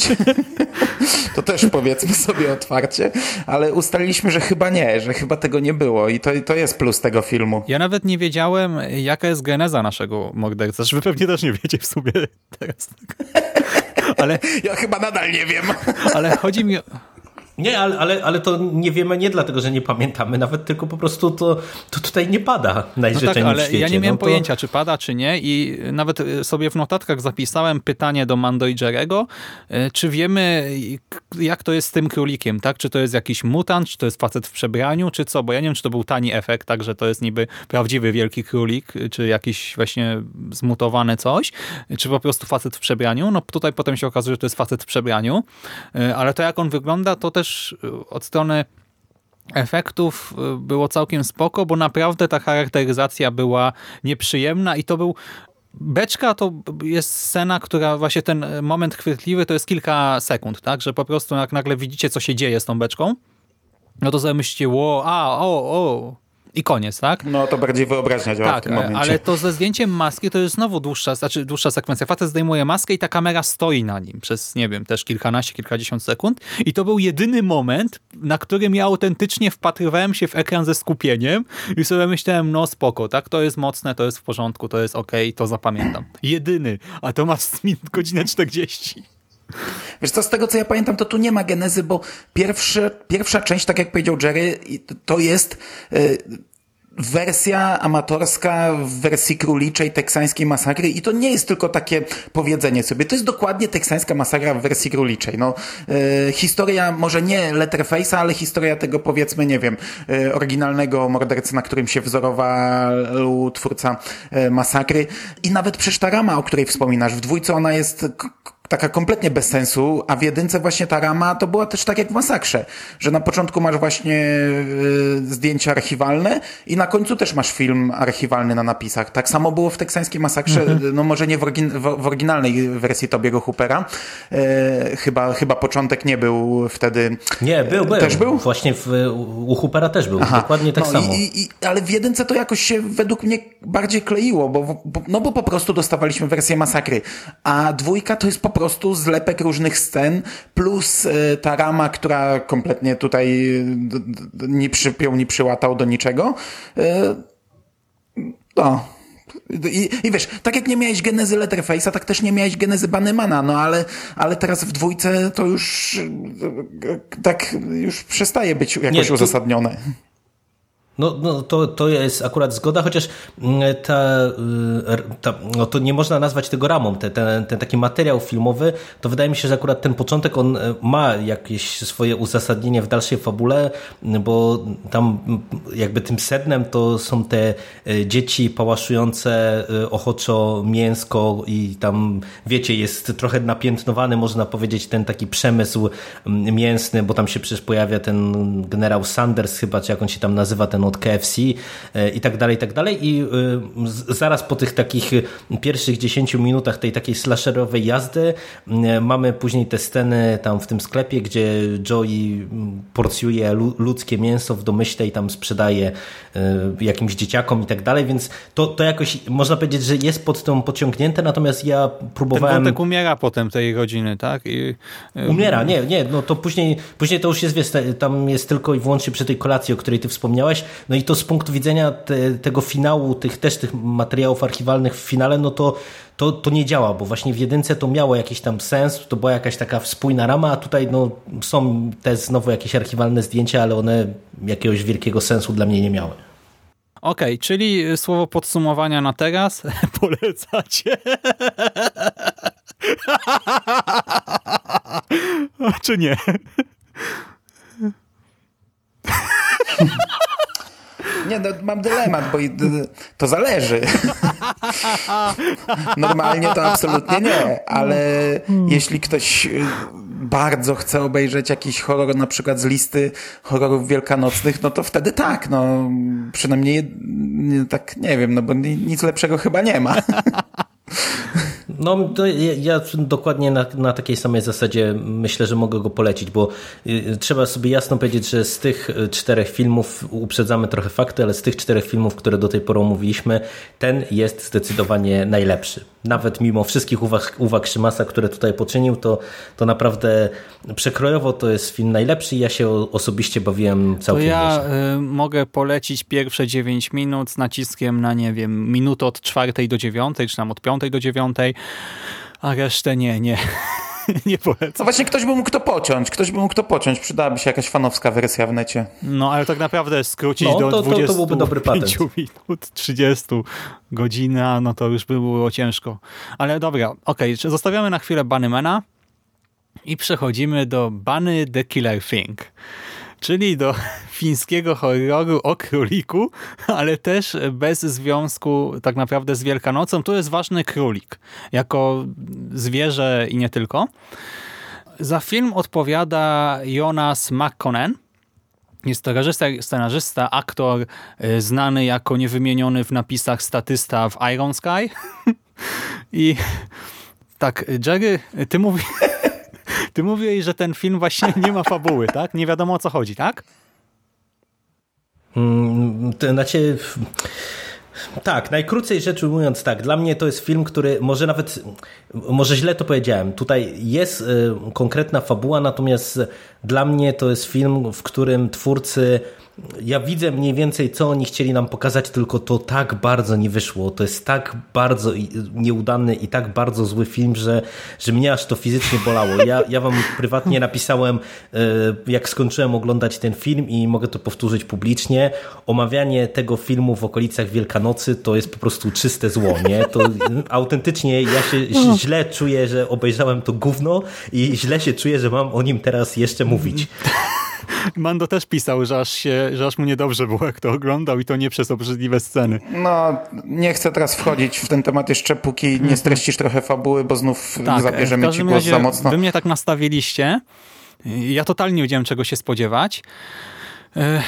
to też powiedzmy sobie otwarcie, ale ustaliliśmy, że chyba nie, że chyba tego nie było i to, to jest plus tego filmu. Ja nawet nie wiedziałem, jaka jest geneza naszego morderca. Że wy pewnie też nie wiecie w sumie teraz. Ale, Ja chyba nadal nie wiem. ale chodzi mi... Nie, ale, ale, ale to nie wiemy nie dlatego, że nie pamiętamy, nawet tylko po prostu to, to tutaj nie pada No najżyczej tak, w ale świecie. ja nie miałem no to... pojęcia, czy pada, czy nie i nawet y, sobie w notatkach zapisałem pytanie do Mando i Jerego, y, czy wiemy jak to jest z tym królikiem, tak? Czy to jest jakiś mutant, czy to jest facet w przebraniu, czy co? Bo ja nie wiem, czy to był tani efekt, tak, że to jest niby prawdziwy wielki królik, y, czy jakiś właśnie zmutowane coś, y, czy po prostu facet w przebraniu. No tutaj potem się okazuje, że to jest facet w przebraniu, y, ale to jak on wygląda, to też y, od strony efektów y, było całkiem spoko, bo naprawdę ta charakteryzacja była nieprzyjemna i to był Beczka to jest scena, która właśnie ten moment chwytliwy to jest kilka sekund, tak? Że po prostu jak nagle widzicie, co się dzieje z tą beczką, no to sobie myślicie, ło, a, o, o, i koniec, tak? No to bardziej wyobraźnia działa w Tak, tym momencie. ale to ze zdjęciem maski to jest znowu dłuższa, znaczy dłuższa sekwencja. Facet zdejmuje maskę i ta kamera stoi na nim przez, nie wiem, też kilkanaście, kilkadziesiąt sekund. I to był jedyny moment, na którym ja autentycznie wpatrywałem się w ekran ze skupieniem i sobie myślałem, no spoko, tak, to jest mocne, to jest w porządku, to jest okej, to zapamiętam. Jedyny, a to ma godzinę 40. Wiesz co, z tego co ja pamiętam, to tu nie ma genezy, bo pierwsze, pierwsza część, tak jak powiedział Jerry, to jest y, wersja amatorska w wersji króliczej teksańskiej masakry i to nie jest tylko takie powiedzenie sobie, to jest dokładnie teksańska masakra w wersji króliczej. No, y, historia może nie Letterface'a, ale historia tego powiedzmy, nie wiem, y, oryginalnego mordercy, na którym się wzorował twórca y, masakry i nawet przecież ta rama, o której wspominasz, w dwójce ona jest taka kompletnie bez sensu, a w jedynce właśnie ta rama to była też tak jak w Masakrze, że na początku masz właśnie y, zdjęcia archiwalne i na końcu też masz film archiwalny na napisach. Tak samo było w teksańskiej Masakrze, mhm. no może nie w, orygin w, oryginalnej wersji Tobiego Hoopera, y, chyba, chyba początek nie był wtedy. Nie, był, był. Też był? Właśnie w, u Hoopera też był, Aha. dokładnie tak no samo. I, i, ale w jedynce to jakoś się według mnie bardziej kleiło, bo, bo, no bo po prostu dostawaliśmy wersję Masakry, a dwójka to jest po prostu zlepek różnych scen, plus y, ta rama, która kompletnie tutaj nie przypiął, nie przyłatał do niczego. Y, no. I, I wiesz, tak jak nie miałeś genezy Letterface'a, tak też nie miałeś genezy Bannemana, no ale, ale teraz w dwójce to już tak już przestaje być jakoś nie, uzasadnione. No, no to, to jest akurat zgoda, chociaż mm, ta, y, ta, no to nie można nazwać tego ramą. Ten, ten, ten taki materiał filmowy, to wydaje mi się, że akurat ten początek on y, ma jakieś swoje uzasadnienie w dalszej fabule, bo tam jakby tym sednem to są te y, dzieci pałaszujące ochoczo mięsko i tam wiecie, jest trochę napiętnowany, można powiedzieć, ten taki przemysł mięsny, bo tam się przecież pojawia ten generał Sanders chyba, czy jak on się tam nazywa, ten od KFC e, i tak dalej, i tak dalej. I e, zaraz po tych takich pierwszych 10 minutach tej takiej slasherowej jazdy mamy później te sceny tam w tym sklepie, gdzie Joey porcjuje ludzkie mięso w domyśle i tam sprzedaje e, jakimś dzieciakom i tak dalej, więc to, to jakoś można powiedzieć, że jest pod tą pociągnięte, natomiast ja próbowałem... Ten wątek umiera potem tej godziny, tak? I... Umiera, nie, nie, no to później, później to już jest, wiesz, tam jest tylko i wyłącznie przy tej kolacji, o której ty wspomniałeś, no i to z punktu widzenia te, tego finału, tych też tych materiałów archiwalnych w finale, no to, to, to nie działa, bo właśnie w jedynce to miało jakiś tam sens, to była jakaś taka spójna rama, a tutaj no, są te znowu jakieś archiwalne zdjęcia, ale one jakiegoś wielkiego sensu dla mnie nie miały. Okej, okay, czyli słowo podsumowania na teraz polecacie. Czy nie? Nie, no, mam dylemat, bo to zależy. Normalnie to absolutnie nie, ale jeśli ktoś y, bardzo chce obejrzeć jakiś horror na przykład z listy horrorów wielkanocnych, no to wtedy tak, no przynajmniej tak nie wiem, no bo nic lepszego chyba nie ma. No, to ja, ja dokładnie na, na, takiej samej zasadzie myślę, że mogę go polecić, bo y, trzeba sobie jasno powiedzieć, że z tych y, czterech filmów, uprzedzamy trochę fakty, ale z tych czterech filmów, które do tej pory omówiliśmy, ten jest zdecydowanie najlepszy. Nawet mimo wszystkich uwag, uwag Szymasa, które tutaj poczynił, to, to naprawdę przekrojowo to jest film najlepszy i ja się osobiście bawiłem całkiem To ja y, mogę polecić pierwsze 9 minut z naciskiem na, nie wiem, minutę od czwartej do dziewiątej, czy tam od piątej do dziewiątej, a resztę nie, nie. nie polecam. No właśnie ktoś by mógł to pociąć, ktoś by mógł to pociąć. Przydałaby się jakaś fanowska wersja w necie. No, ale tak naprawdę skrócić no, do to, 25 to, to byłby dobry patent. minut, 30 godzina, no to już by było ciężko. Ale dobra, okej, okay, zostawiamy na chwilę Bunnymana i przechodzimy do Bunny the Killer Thing czyli do fińskiego horroru o króliku, ale też bez związku tak naprawdę z Wielkanocą. Tu jest ważny królik, jako zwierzę i nie tylko. Za film odpowiada Jonas McConnen, jest to reżyser, scenarzysta, aktor y, znany jako niewymieniony w napisach statysta w Iron Sky. I tak, Jerry, ty mówisz... Ty mówiłeś, że ten film właśnie nie ma fabuły, tak? Nie wiadomo o co chodzi, tak? To znaczy... Tak, najkrócej rzecz ujmując tak, dla mnie to jest film, który może nawet, może źle to powiedziałem, tutaj jest y, konkretna fabuła, natomiast dla mnie to jest film, w którym twórcy ja widzę mniej więcej, co oni chcieli nam pokazać, tylko to tak bardzo nie wyszło. To jest tak bardzo nieudany i tak bardzo zły film, że, że mnie aż to fizycznie bolało. Ja, ja wam prywatnie napisałem, e, jak skończyłem oglądać ten film i mogę to powtórzyć publicznie, omawianie tego filmu w okolicach Wielkanocy to jest po prostu czyste zło, nie? To autentycznie ja się źle czuję, że obejrzałem to gówno i źle się czuję, że mam o nim teraz jeszcze mówić. Mando też pisał, że aż, się, że aż mu niedobrze było, jak to oglądał i to nie przez obrzydliwe sceny. No, nie chcę teraz wchodzić w ten temat jeszcze, póki nie streścisz trochę fabuły, bo znów Tak, zabierzemy w ci głos za mocno. wy mnie tak nastawiliście. Ja totalnie nie wiedziałem, czego się spodziewać. E,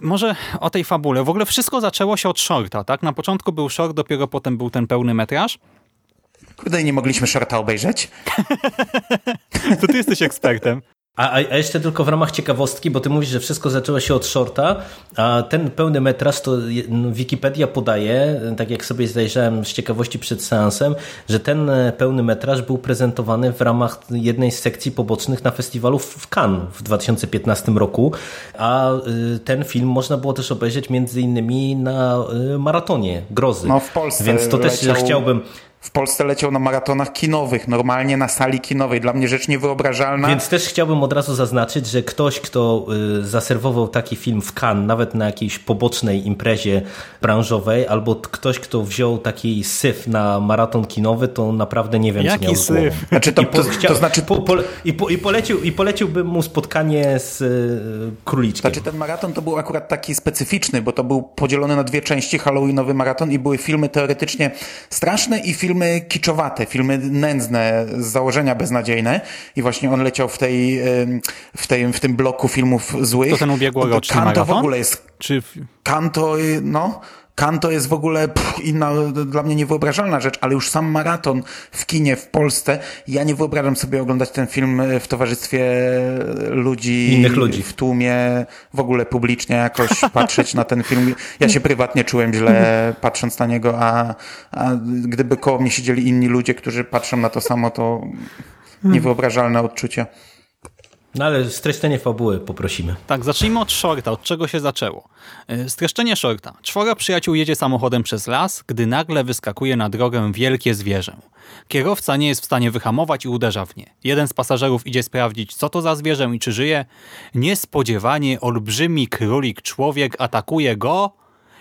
może o tej fabule. W ogóle wszystko zaczęło się od shorta, tak? Na początku był short, dopiero potem był ten pełny metraż. Kurde, nie mogliśmy shorta obejrzeć? To ty jesteś ekspertem. A, a jeszcze tylko w ramach ciekawostki, bo ty mówisz, że wszystko zaczęło się od shorta, a ten pełny metraż to Wikipedia podaje, tak jak sobie zajrzałem z ciekawości przed seansem, że ten e, pełny metraż był prezentowany w ramach jednej z sekcji pobocznych na festiwalu w Cannes w 2015 roku, a y, ten film można było też obejrzeć między innymi na maratonie Grozy. No, w Polsce Więc to też leciał- chciałbym... W Polsce leciał na maratonach kinowych, normalnie na sali kinowej. Dla mnie rzecz niewyobrażalna. Więc też chciałbym od razu zaznaczyć, że ktoś, kto y, zaserwował taki film w Cannes, nawet na jakiejś pobocznej imprezie branżowej, albo ktoś, kto wziął taki syf na maraton kinowy, to naprawdę nie wiem, Jaki co miał syf? Znaczy, to, I, po, to, chcia- to znaczy, po, po, i, po, i, polecił, I poleciłbym mu spotkanie z y, króliczkiem. znaczy, ten maraton to był akurat taki specyficzny, bo to był podzielony na dwie części, halloweenowy maraton i były filmy teoretycznie straszne i filmy kiczowate, filmy nędzne, z założenia beznadziejne. I właśnie on leciał w tej, w tej, w tym bloku filmów złych. To ten ubiegłoroczny Kanto w ogóle jest Czy Kanto, y, no, Kanto jest w ogóle pff, inna, dla mnie niewyobrażalna rzecz, ale już sam maraton w kinie w Polsce, ja nie wyobrażam sobie oglądać ten film y, w towarzystwie ludzi, Innych ludzi. w tłumie, w ogóle publicznie jakoś patrzeć na ten film. Ja się prywatnie czułem źle patrząc na niego, a, a gdyby koło mnie siedzieli inni ludzie, którzy patrzą na to samo, to niewyobrażalne odczucie. No ale streszczenie fabuły poprosimy. Tak, zacznijmy od shorta. Od czego się zaczęło? E, Streszczenie shorta. Czworo przyjaciół jedzie samochodem przez las, gdy nagle wyskakuje na drogę wielkie zwierzę. Kierowca nie jest w stanie wyhamować i uderza w nie. Jeden z pasażerów idzie sprawdzić, co to za zwierzę i czy żyje. Niespodziewanie olbrzymi królik człowiek atakuje go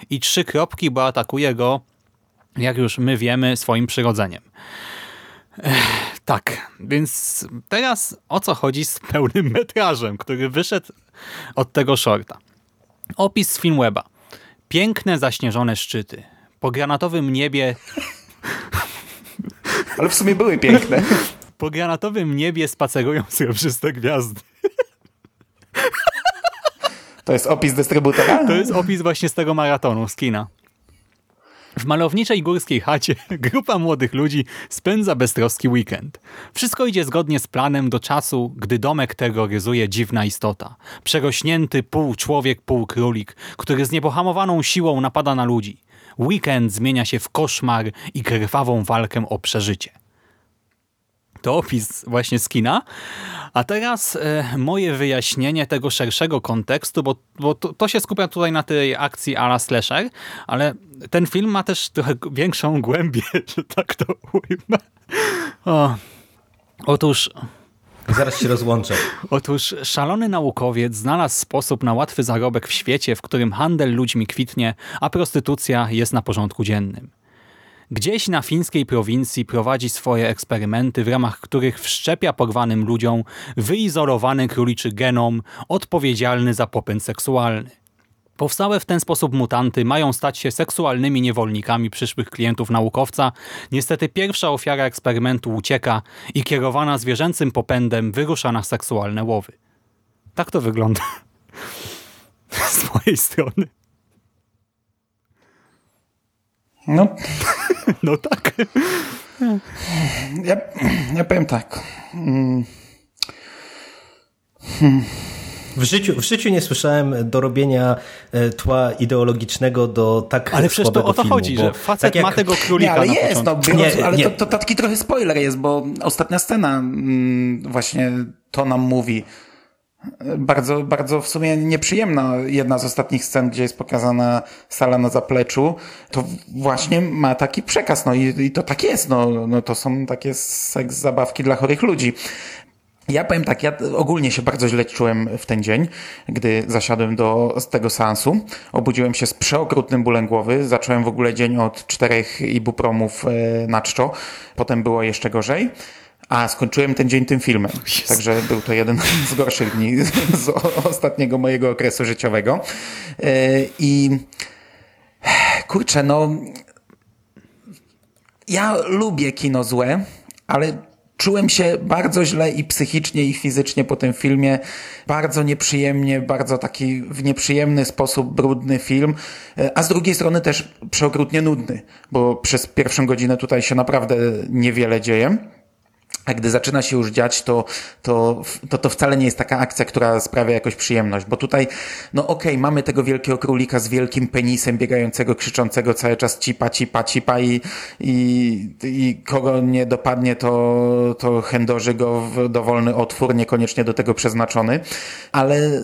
i trzy kropki, bo atakuje go, jak już my wiemy, swoim przyrodzeniem. Tak, więc teraz o co chodzi z pełnym metrażem, który wyszedł od tego shorta. Opis z Filmweba. Piękne, zaśnieżone szczyty. Po granatowym niebie, Ale w sumie były piękne. po granatowym niebie spacerują srebrzyste gwiazdy. To jest opis dystrybutora? To jest opis właśnie z tego maratonu, z kina. W malowniczej górskiej chacie grupa młodych ludzi spędza beztroski weekend. Wszystko idzie zgodnie z planem do czasu, gdy domek terroryzuje dziwna istota. Przerośnięty pół człowiek, pół królik, który z niepohamowaną siłą napada na ludzi. Weekend zmienia się w koszmar i krwawą walkę o przeżycie. To opis właśnie z kina. A teraz e, moje wyjaśnienie tego szerszego kontekstu, bo, bo to, to się skupia tutaj na tej akcji ala slasher, ale ten film ma też trochę większą głębię, że tak to ujmę. O. Otóż Zaraz się rozłączę. Otóż szalony naukowiec znalazł sposób na łatwy zarobek w świecie, w którym handel ludźmi kwitnie, a prostytucja jest na porządku dziennym. Gdzieś na fińskiej prowincji prowadzi swoje eksperymenty, w ramach których wszczepia porwanym ludziom wyizolowany króliczy genom odpowiedzialny za popęd seksualny. Powstałe w ten sposób mutanty mają stać się seksualnymi niewolnikami przyszłych klientów naukowca. Niestety pierwsza ofiara eksperymentu ucieka i kierowana zwierzęcym popędem wyrusza na seksualne łowy. Tak to wygląda z mojej strony. No, No tak. ja, ja powiem tak. Mm, W życiu, w życiu nie słyszałem dorobienia e, tła ideologicznego do tak Ale przecież to o to filmu, chodzi, że facet tak jak- ma tego Nie, królika ale na jest, no, biorąc, Nie, ale nie. To, to taki trochę spoiler jest, bo ostatnia scena mm, właśnie to nam mówi. Bardzo, bardzo w sumie nieprzyjemna jedna z ostatnich scen, gdzie jest pokazana sala na zapleczu, to właśnie ma taki przekaz, no i, i to tak jest, no, no to są takie seks zabawki dla chorych ludzi. Ja powiem tak, ja ogólnie się bardzo źle czułem w ten dzień, gdy zasiadłem do z tego seansu. Obudziłem się z przeokrutnym bólem głowy. Zacząłem w ogóle dzień od czterech ibupromów e, na czczo. Potem było jeszcze gorzej. A, skończyłem ten dzień tym filmem. Także był to jeden z gorszych dni z ostatniego mojego okresu życiowego. E, I kurczę, no ja lubię kino złe, ale czułem się bardzo źle i psychicznie, i fizycznie po tym filmie. Bardzo nieprzyjemnie, bardzo taki w nieprzyjemny sposób brudny film, e, a z drugiej strony też przeokrutnie nudny, bo przez pierwszą godzinę tutaj się naprawdę niewiele dzieje. A gdy zaczyna się już dziać, to, to, to, to wcale nie jest taka akcja, która sprawia jakoś przyjemność, bo tutaj, no okej, okay, mamy tego wielkiego królika z wielkim penisem biegającego, krzyczącego cały czas cipa, cipa, cipa i, i, i kogo nie dopadnie, to, to chędoży go w dowolny otwór, niekoniecznie do tego przeznaczony, ale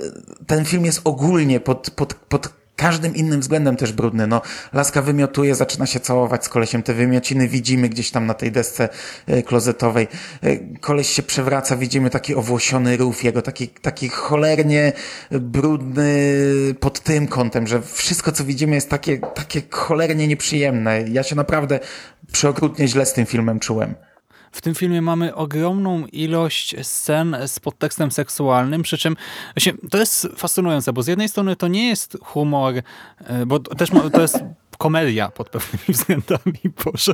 ten film jest ogólnie pod, pod, pod każdym innym względem też brudny. No, laska wymiotuje, zaczyna się całować z kolesiem. Te wymiociny widzimy gdzieś tam na tej desce e, klozetowej. E, koleś się przewraca, widzimy taki owłosiony rów jego, taki, taki cholernie brudny pod tym kątem, że wszystko, co widzimy jest takie, takie cholernie nieprzyjemne. Ja się naprawdę przeokrutnie źle z tym filmem czułem. W tym filmie mamy ogromną ilość scen z podtekstem seksualnym, przy czym to jest fascynujące, bo z jednej strony to nie jest humor, e, bo też to jest komedia pod pewnymi względami, Boże.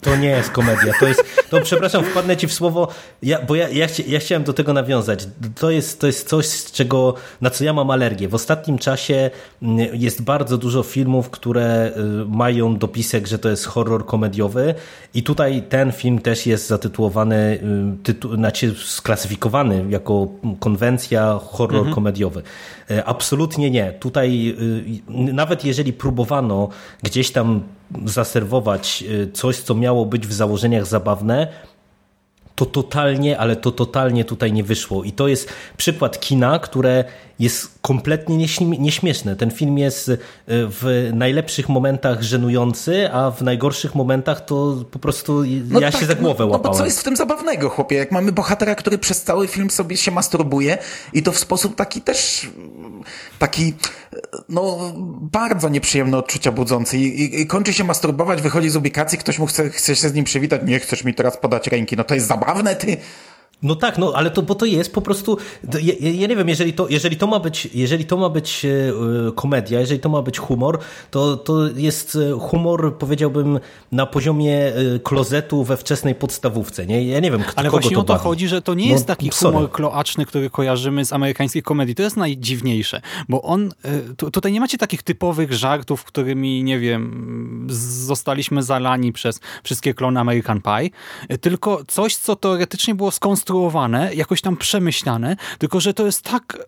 To nie jest komedia, to jest, to przepraszam, wpadnę ci w słowo, ja, bo ja, ja, ja, chciałem do tego nawiązać. To jest, to jest coś, z czego, na co ja mam alergię. W ostatnim czasie mm, jest bardzo dużo filmów, które y, mają dopisek, że to jest horror komediowy i tutaj ten film też jest zatytułowany, y, tytu, znaczy sklasyfikowany jako konwencja horror mhm. komediowy. Y, absolutnie nie. Tutaj nawet jeżeli próbowano gdzieś tam zaserwować y, coś, co miało być w założeniach zabawne, to totalnie, ale to totalnie tutaj nie wyszło. I to jest przykład kina, które jest kompletnie nieśmieszne. Ten film jest y, w najlepszych momentach żenujący, a w najgorszych momentach to po prostu no ja tak, się za głowę no, łapałem. No bo co jest w tym zabawnego, chłopie? Jak mamy bohatera, który przez cały film sobie się masturbuje i to w sposób taki też taki no bardzo nieprzyjemne odczucia budzący. I, i, i kończy się masturbować, wychodzi z ubikacji, ktoś mu chce, chce się z nim przywitać, nie chcesz mi teraz podać ręki, no to jest zabawne, ty... No tak, no ale to, bo to jest po prostu, ja, ja, nie wiem, jeżeli to, jeżeli to ma być, jeżeli to ma być e, komedia, jeżeli to ma być humor, to, to jest e, humor, powiedziałbym, na poziomie e, klozetu we wczesnej podstawówce, nie? Ja nie wiem, kto, Ale kogo właśnie to o to bawi. chodzi, że to nie jest no, taki sorry. humor kloaczny, który kojarzymy z amerykańskiej komedii. To jest najdziwniejsze, bo on, tutaj nie macie takich typowych żartów, którymi, nie wiem, zostaliśmy zalani przez wszystkie klony American Pie, tylko coś, co teoretycznie było skonstruowane skonstruowane, jakoś tam przemyślane, tylko że to jest tak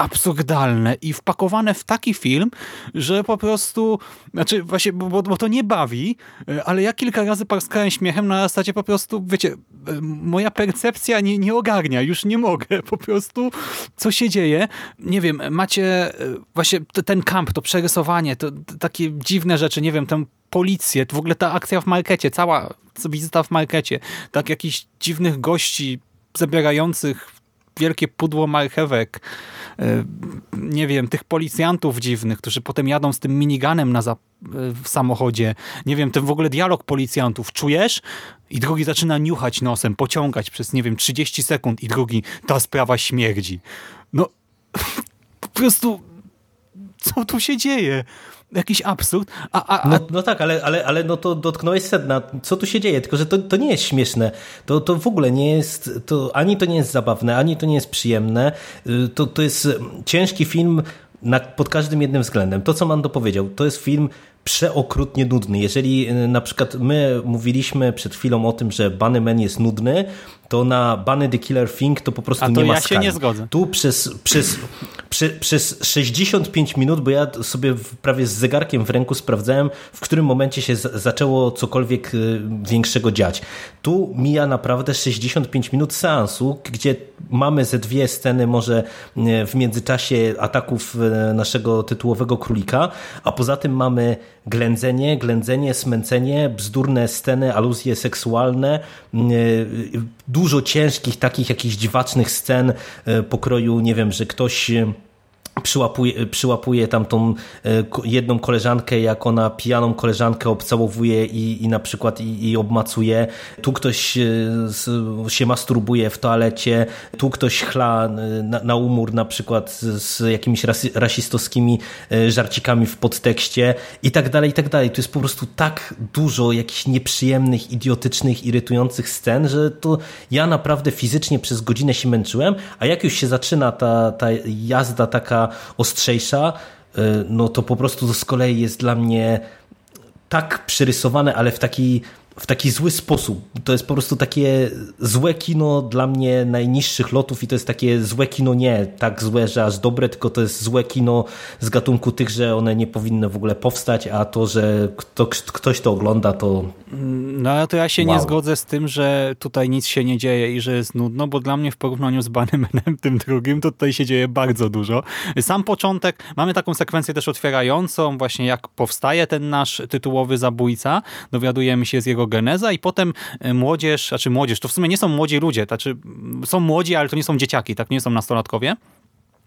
absurdalne i wpakowane w taki film, że po prostu, znaczy właśnie, bo, bo to nie bawi, ale ja kilka razy parskałem śmiechem na zasadzie po prostu, wiecie, moja percepcja nie, nie ogarnia, już nie mogę, po prostu co się dzieje, nie wiem, macie właśnie ten kamp, to przerysowanie, to, to takie dziwne rzeczy, nie wiem, tę policję, w ogóle ta akcja w markecie, cała wizyta w markecie, tak jakichś dziwnych gości zabierających wielkie pudło marchewek, e, nie wiem, tych policjantów dziwnych, którzy potem jadą z tym miniganem na w samochodzie. Nie wiem, ten w ogóle dialog policjantów. Czujesz? I drugi zaczyna niuchać nosem, pociągać przez, nie wiem, 30 sekund i drugi, ta sprawa śmierdzi. No, po prostu co tu się dzieje? Jakiś absurd. A, a, a... No, no, tak, ale, ale, ale no to dotknąłeś sedna. Co tu się dzieje? Tylko, że to, to nie jest śmieszne. To, to w ogóle nie jest, to ani to nie jest zabawne, ani to nie jest przyjemne. Y, to, to jest ciężki film na, pod każdym jednym względem. To, co Mando powiedział, to jest film przeokrutnie nudny. Jeżeli y, na przykład my mówiliśmy przed chwilą o tym, że Bunny Man jest nudny, to na Bunny the Killer Thing to po prostu nie ma ja skali. się nie zgodzę. Tu przez, przez, przez, przez 65 minut, bo ja sobie prawie z zegarkiem w ręku sprawdzałem, w którym momencie się zaczęło cokolwiek y, większego dziać. Tu mija naprawdę 65 minut seansu, gdzie mamy ze dwie sceny może y, w międzyczasie ataków naszego tytułowego królika, a poza tym mamy ględzenie, ględzenie, smęcenie, bzdurne sceny, aluzje seksualne, mm, e, dużo ciężkich takich jakichś dziwacznych scen e, pokroju, nie wiem, że ktoś przyłapuje, przyłapuje tam tą e, jedną koleżankę, jak ona pijaną koleżankę obcałowuje i, i na przykład i, i obmacuje. Tu ktoś e, się masturbuje w toalecie, tu ktoś chla e, na, na umór na przykład z, jakimiś rasistowskimi żarcikami w podtekście i tak dalej, i tak dalej. Tu jest po prostu tak dużo jakichś nieprzyjemnych, idiotycznych, irytujących scen, że to ja naprawdę fizycznie przez godzinę się męczyłem, a jak już się zaczyna ta, ta jazda taka ostrzejsza, y, no to po prostu z kolei jest dla mnie tak przerysowane, ale w taki w taki zły sposób. To jest po prostu takie złe kino dla mnie najniższych lotów i to jest takie złe kino nie tak złe, że aż dobre, tylko to jest złe kino z gatunku tych, że one nie powinny w ogóle powstać, a to, że kto, ktoś to ogląda, to... No to ja się wow. nie zgodzę z tym, że tutaj nic się nie dzieje i że jest nudno, bo dla mnie w porównaniu z Bannermanem tym drugim, to tutaj się dzieje bardzo dużo. Sam początek, mamy taką sekwencję też otwierającą, właśnie jak powstaje ten nasz tytułowy zabójca, dowiadujemy się z jego geneza i potem e, młodzież, znaczy młodzież, to w sumie nie są młodzi ludzie, znaczy są młodzi, ale to nie są dzieciaki, tak, nie są nastolatkowie,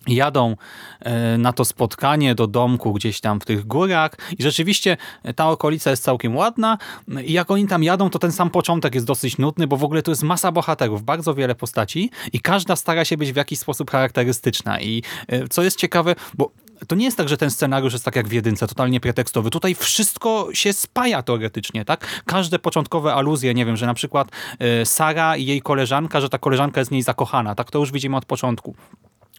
jadą e, na to spotkanie do domku gdzieś tam w tych górach i rzeczywiście ta okolica jest całkiem ładna. I jak oni tam jadą, to ten sam początek jest dosyć nudny, bo w ogóle to jest masa bohaterów, bardzo wiele postaci i każda stara się być w jakiś sposób charakterystyczna. I e, co jest ciekawe, bo to nie jest tak, że ten scenariusz jest tak jak w jedynce, totalnie pretekstowy. Tutaj wszystko się spaja teoretycznie, tak? Każde początkowe aluzje, nie wiem, że na przykład e, Sara i jej koleżanka, że ta koleżanka jest w niej zakochana, tak? To już widzimy od początku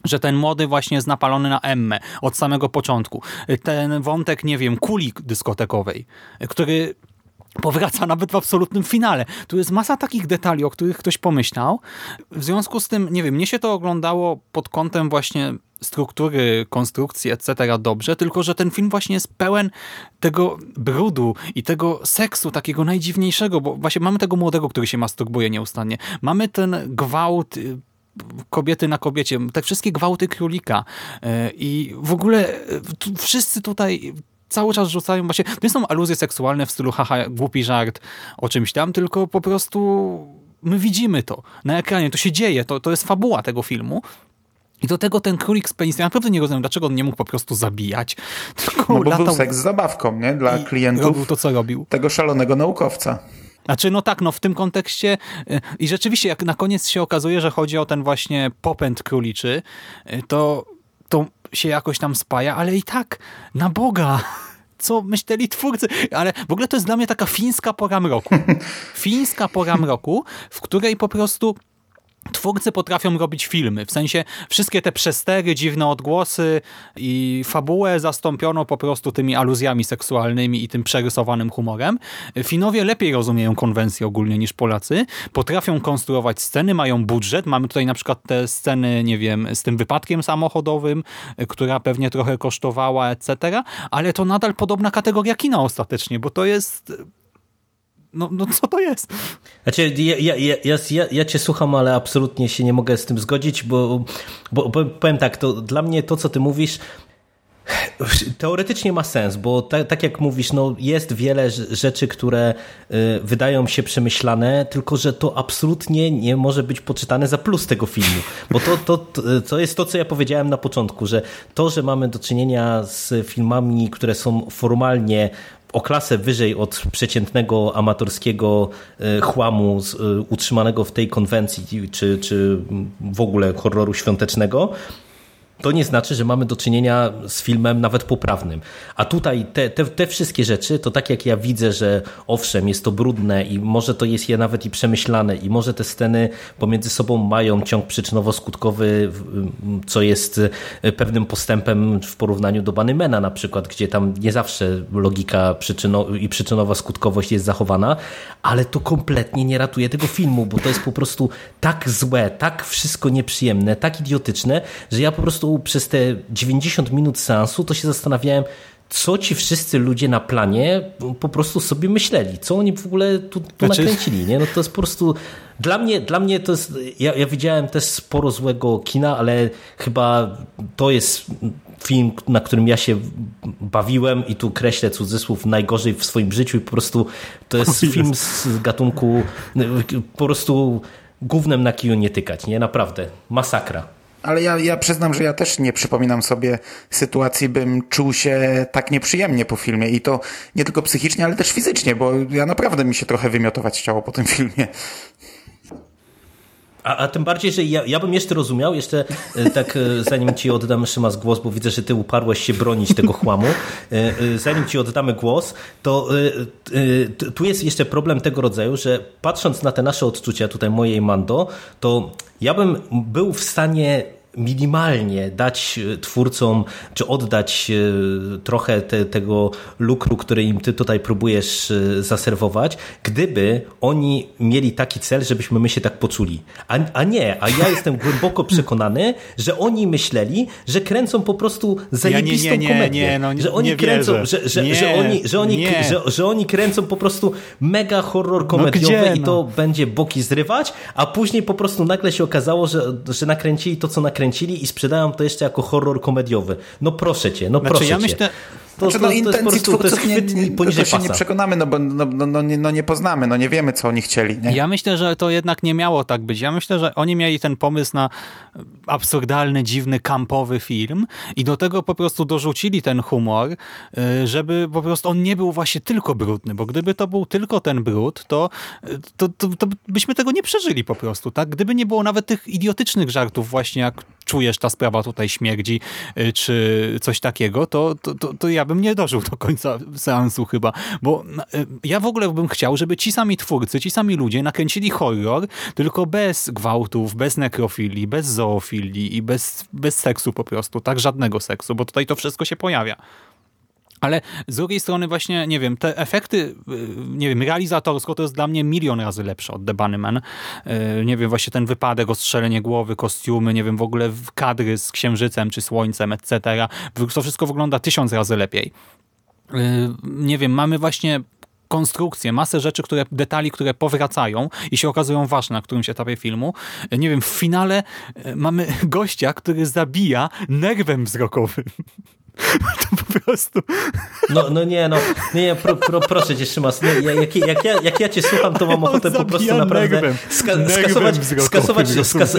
że ten młody właśnie jest napalony na Emmę od samego początku. Ten wątek, nie wiem, kuli dyskotekowej, który powraca nawet w absolutnym finale. Tu jest masa takich detali, o których ktoś pomyślał. W związku z tym, nie wiem, mnie się to oglądało pod kątem właśnie struktury, konstrukcji, etc. dobrze, tylko że ten film właśnie jest pełen tego brudu i tego seksu takiego najdziwniejszego, bo właśnie mamy tego młodego, który się masturbuje nieustannie. Mamy ten gwałt y, kobiety na kobiecie, te wszystkie gwałty królika y, i w ogóle y, wszyscy tutaj cały czas rzucają właśnie, to nie są aluzje seksualne w stylu haha, głupi żart o czymś tam, tylko po prostu my widzimy to na ekranie, to się dzieje, to, to jest fabuła tego filmu i do tego ten królik z penisem, ja naprawdę nie rozumiem, dlaczego on nie mógł po prostu zabijać. Tylko no bo latał... był seks z zabawką, nie? Dla klientów robił to, co robił. tego szalonego naukowca. Znaczy, no tak, no w tym kontekście y, i rzeczywiście jak na koniec się okazuje, że chodzi o ten właśnie popęd króliczy, y, to, to się jakoś tam spaja, ale i tak, na Boga, co myśleli twórcy, ale w ogóle to jest dla mnie taka fińska pora mroku. Fińska pora mroku, w której po prostu twórcy potrafią robić filmy. W sensie wszystkie te przestery, dziwne odgłosy i fabułę zastąpiono po prostu tymi aluzjami seksualnymi i tym przerysowanym humorem. Finowie lepiej rozumieją konwencje ogólnie niż Polacy. Potrafią konstruować sceny, mają budżet. Mamy tutaj na przykład te sceny, nie wiem, z tym wypadkiem samochodowym, która pewnie trochę kosztowała, etc. Ale to nadal podobna kategoria kina ostatecznie, bo to jest no, no co to jest? Znaczy, ja, ja, ja, ja, ja cię słucham, ale absolutnie się nie mogę z tym zgodzić, bo, bo powiem tak, to dla mnie to, co ty mówisz, Teoretycznie ma sens, bo tak, tak, jak mówisz, no jest wiele rzeczy, które y, wydają się przemyślane, tylko że to absolutnie nie może być poczytane za plus tego filmu. Bo to, to, to jest to, co ja powiedziałem na początku, że to, że mamy do czynienia z filmami, które są formalnie o klasę wyżej od przeciętnego amatorskiego e, chłamu e, utrzymanego w tej konwencji, czy, czy w ogóle horroru świątecznego, to nie znaczy, że mamy do czynienia z filmem nawet poprawnym. A tutaj te, te, te, wszystkie rzeczy, to tak jak ja widzę, że owszem, jest to brudne i może to jest je nawet i przemyślane i może te sceny pomiędzy sobą mają ciąg przyczynowo-skutkowy, co jest e, pewnym postępem w porównaniu do Banymena na przykład, gdzie tam nie zawsze logika przyczyno i przyczynowa skutkowość jest zachowana, ale to kompletnie nie ratuje tego filmu, bo to jest po prostu tak złe, tak wszystko nieprzyjemne, tak idiotyczne, że ja po prostu przez te 90 minut seansu to się zastanawiałem, co ci wszyscy ludzie na planie po prostu sobie myśleli, co oni w ogóle tu, tu znaczy... nakręcili. Nie? No to jest po prostu dla mnie, dla mnie to jest. Ja, ja widziałem też sporo złego kina, ale chyba to jest film, na którym ja się bawiłem i tu kreślę cudzysłów najgorzej w swoim życiu i po prostu to jest film z gatunku po prostu głównym na kiju nie tykać, nie? Naprawdę. Masakra. Ale ja, ja przyznam, że ja też nie przypominam sobie sytuacji, bym czuł się tak nieprzyjemnie po filmie i to nie tylko psychicznie, ale też fizycznie, bo ja naprawdę mi się trochę wymiotować chciało po tym filmie. A, a tym bardziej, że ja, ja bym jeszcze rozumiał, jeszcze e, tak e, zanim ci oddamy Szymas głos, bo widzę, że ty uparłeś się bronić tego chłamu, e, zanim ci oddamy głos, to tu jest jeszcze problem tego rodzaju, że patrząc na te nasze odczucia, tutaj mojej Mando, to ja bym był w stanie minimalnie dać e, twórcom, czy oddać e, trochę te, tego lukru, który im ty tutaj próbujesz e, zaserwować, gdyby oni mieli taki cel, żebyśmy my się tak poczuli. A, a nie, a ja jestem głęboko przekonany, że oni myśleli, że kręcą po prostu zajebistą ja nie, nie, nie, komedię. Nie, no, że oni kręcą, że, że, że, oni, że, oni, że, że oni kręcą po prostu mega horror no komediowy no gdzie, i to będzie boki zrywać, a później po prostu nagle się okazało, że, że nakręcili to, co nakręcili nakręcili i sprzedają to jeszcze jako horror komediowy. No proszę cię, no znaczy, proszę ja cię. Myślę, to, znaczy, no, to, to intencji twórców nie, to, to się nie przekonamy, no bo no, no, no, nie, no nie poznamy, no nie wiemy, co oni chcieli. Nie? Ja myślę, że to jednak nie miało tak być. Ja myślę, że oni mieli ten pomysł na absurdalny, dziwny, kampowy film i do tego po prostu dorzucili ten humor, y, żeby po prostu on nie był właśnie tylko brudny, bo gdyby to był tylko ten brud, to, to, to, to byśmy tego nie przeżyli po prostu. tak? Gdyby nie było nawet tych idiotycznych żartów właśnie jak czujesz, ta sprawa tutaj śmierdzi, y, czy coś takiego, to, to, to, to ja bym nie dożył do końca seansu chyba, bo y, ja w ogóle bym chciał, żeby ci sami twórcy, ci sami ludzie nakręcili horror, tylko bez gwałtów, bez nekrofilii, bez zoofilii i bez, bez seksu po prostu, tak? Żadnego seksu, bo tutaj to wszystko się pojawia. Ale z drugiej strony właśnie, nie wiem, te efekty, y, nie wiem, realizatorsko to jest dla mnie milion razy lepsze od The Bunnyman. Y, nie wiem, właśnie ten wypadek, ostrzelenie głowy, kostiumy, nie wiem, w ogóle kadry z księżycem czy słońcem, etc. To wszystko wygląda tysiąc razy lepiej. Y, nie wiem, mamy właśnie konstrukcję, masę rzeczy, które, detali, które powracają i się okazują ważne na którymś etapie filmu. Nie wiem, w finale mamy gościa, który zabija nerwem wzrokowym. To po prostu... No, no nie, no. Nie, pro, pro, proszę cię Szymas, nie, jak, jak, ja, jak ja cię słucham, to mam ochotę po prostu naprawdę ska skasować, skasować skas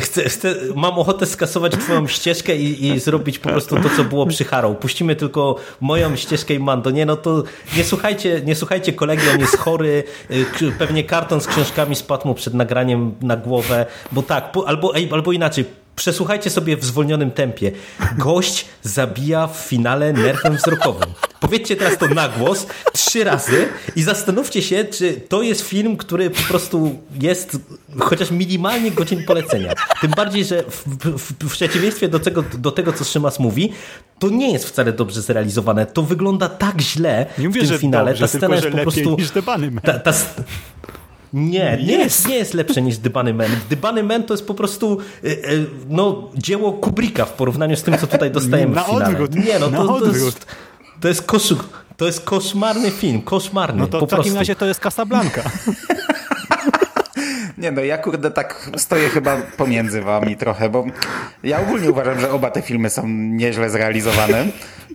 chcę, chcę, mam ochotę skasować twoją ścieżkę i, i zrobić po prostu to, co było przy Harrow. Puścimy tylko moją ścieżkę i Mando. Nie, no to nie słuchajcie, nie słuchajcie kolegi, on jest chory, y, pewnie karton z książkami spadł mu przed nagraniem na głowę, bo tak, albo, albo inaczej, Przesłuchajcie sobie w zwolnionym tempie. Gość zabija w finale nerwem wzrokowym. Powiedzcie teraz to na głos trzy razy i zastanówcie się, czy to jest film, który po prostu jest chociaż minimalnie godzin polecenia. Tym bardziej, że w, w, w przeciwieństwie do tego, do tego, co Szymas mówi, to nie jest wcale dobrze zrealizowane. To wygląda tak źle nie mówię, w tym finale. Dobrze, ta scena jest po prostu. Niż ta, ta, nie, nie jest, nie jest lepsze niż Dybany Man. Dybany Man to jest po prostu y, y, no, dzieło Kubricka w porównaniu z tym, co tutaj dostajemy na w finale. Odwrót. Nie, no to, to, jest, to jest kosz, to jest koszmarny film, koszmarny. No to po w takim prostu. razie to jest Casablanca. Nie no, ja kurde tak stoję chyba pomiędzy wami trochę, bo ja ogólnie uważam, że oba te filmy są nieźle zrealizowane.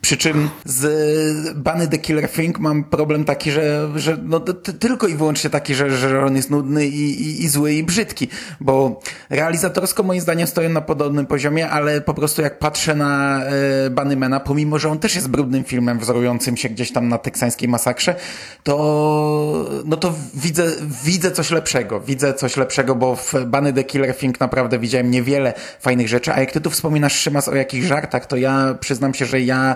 Przy czym z Bunny the Killer Thing mam problem taki, że, że no, tylko i wyłącznie taki, że, że on jest nudny i, i, i zły i brzydki, bo realizatorsko moim zdaniem stoją na podobnym poziomie, ale po prostu jak patrzę na e, Bunnymana, pomimo, że on też jest brudnym filmem wzorującym się gdzieś tam na teksańskiej masakrze, to no to widzę, widzę coś lepszego, widzę coś lepszego, bo w Bunny the Killer Thing naprawdę widziałem niewiele fajnych rzeczy, a jak ty tu wspominasz Szymas o jakichś żartach, to ja przyznam się, że ja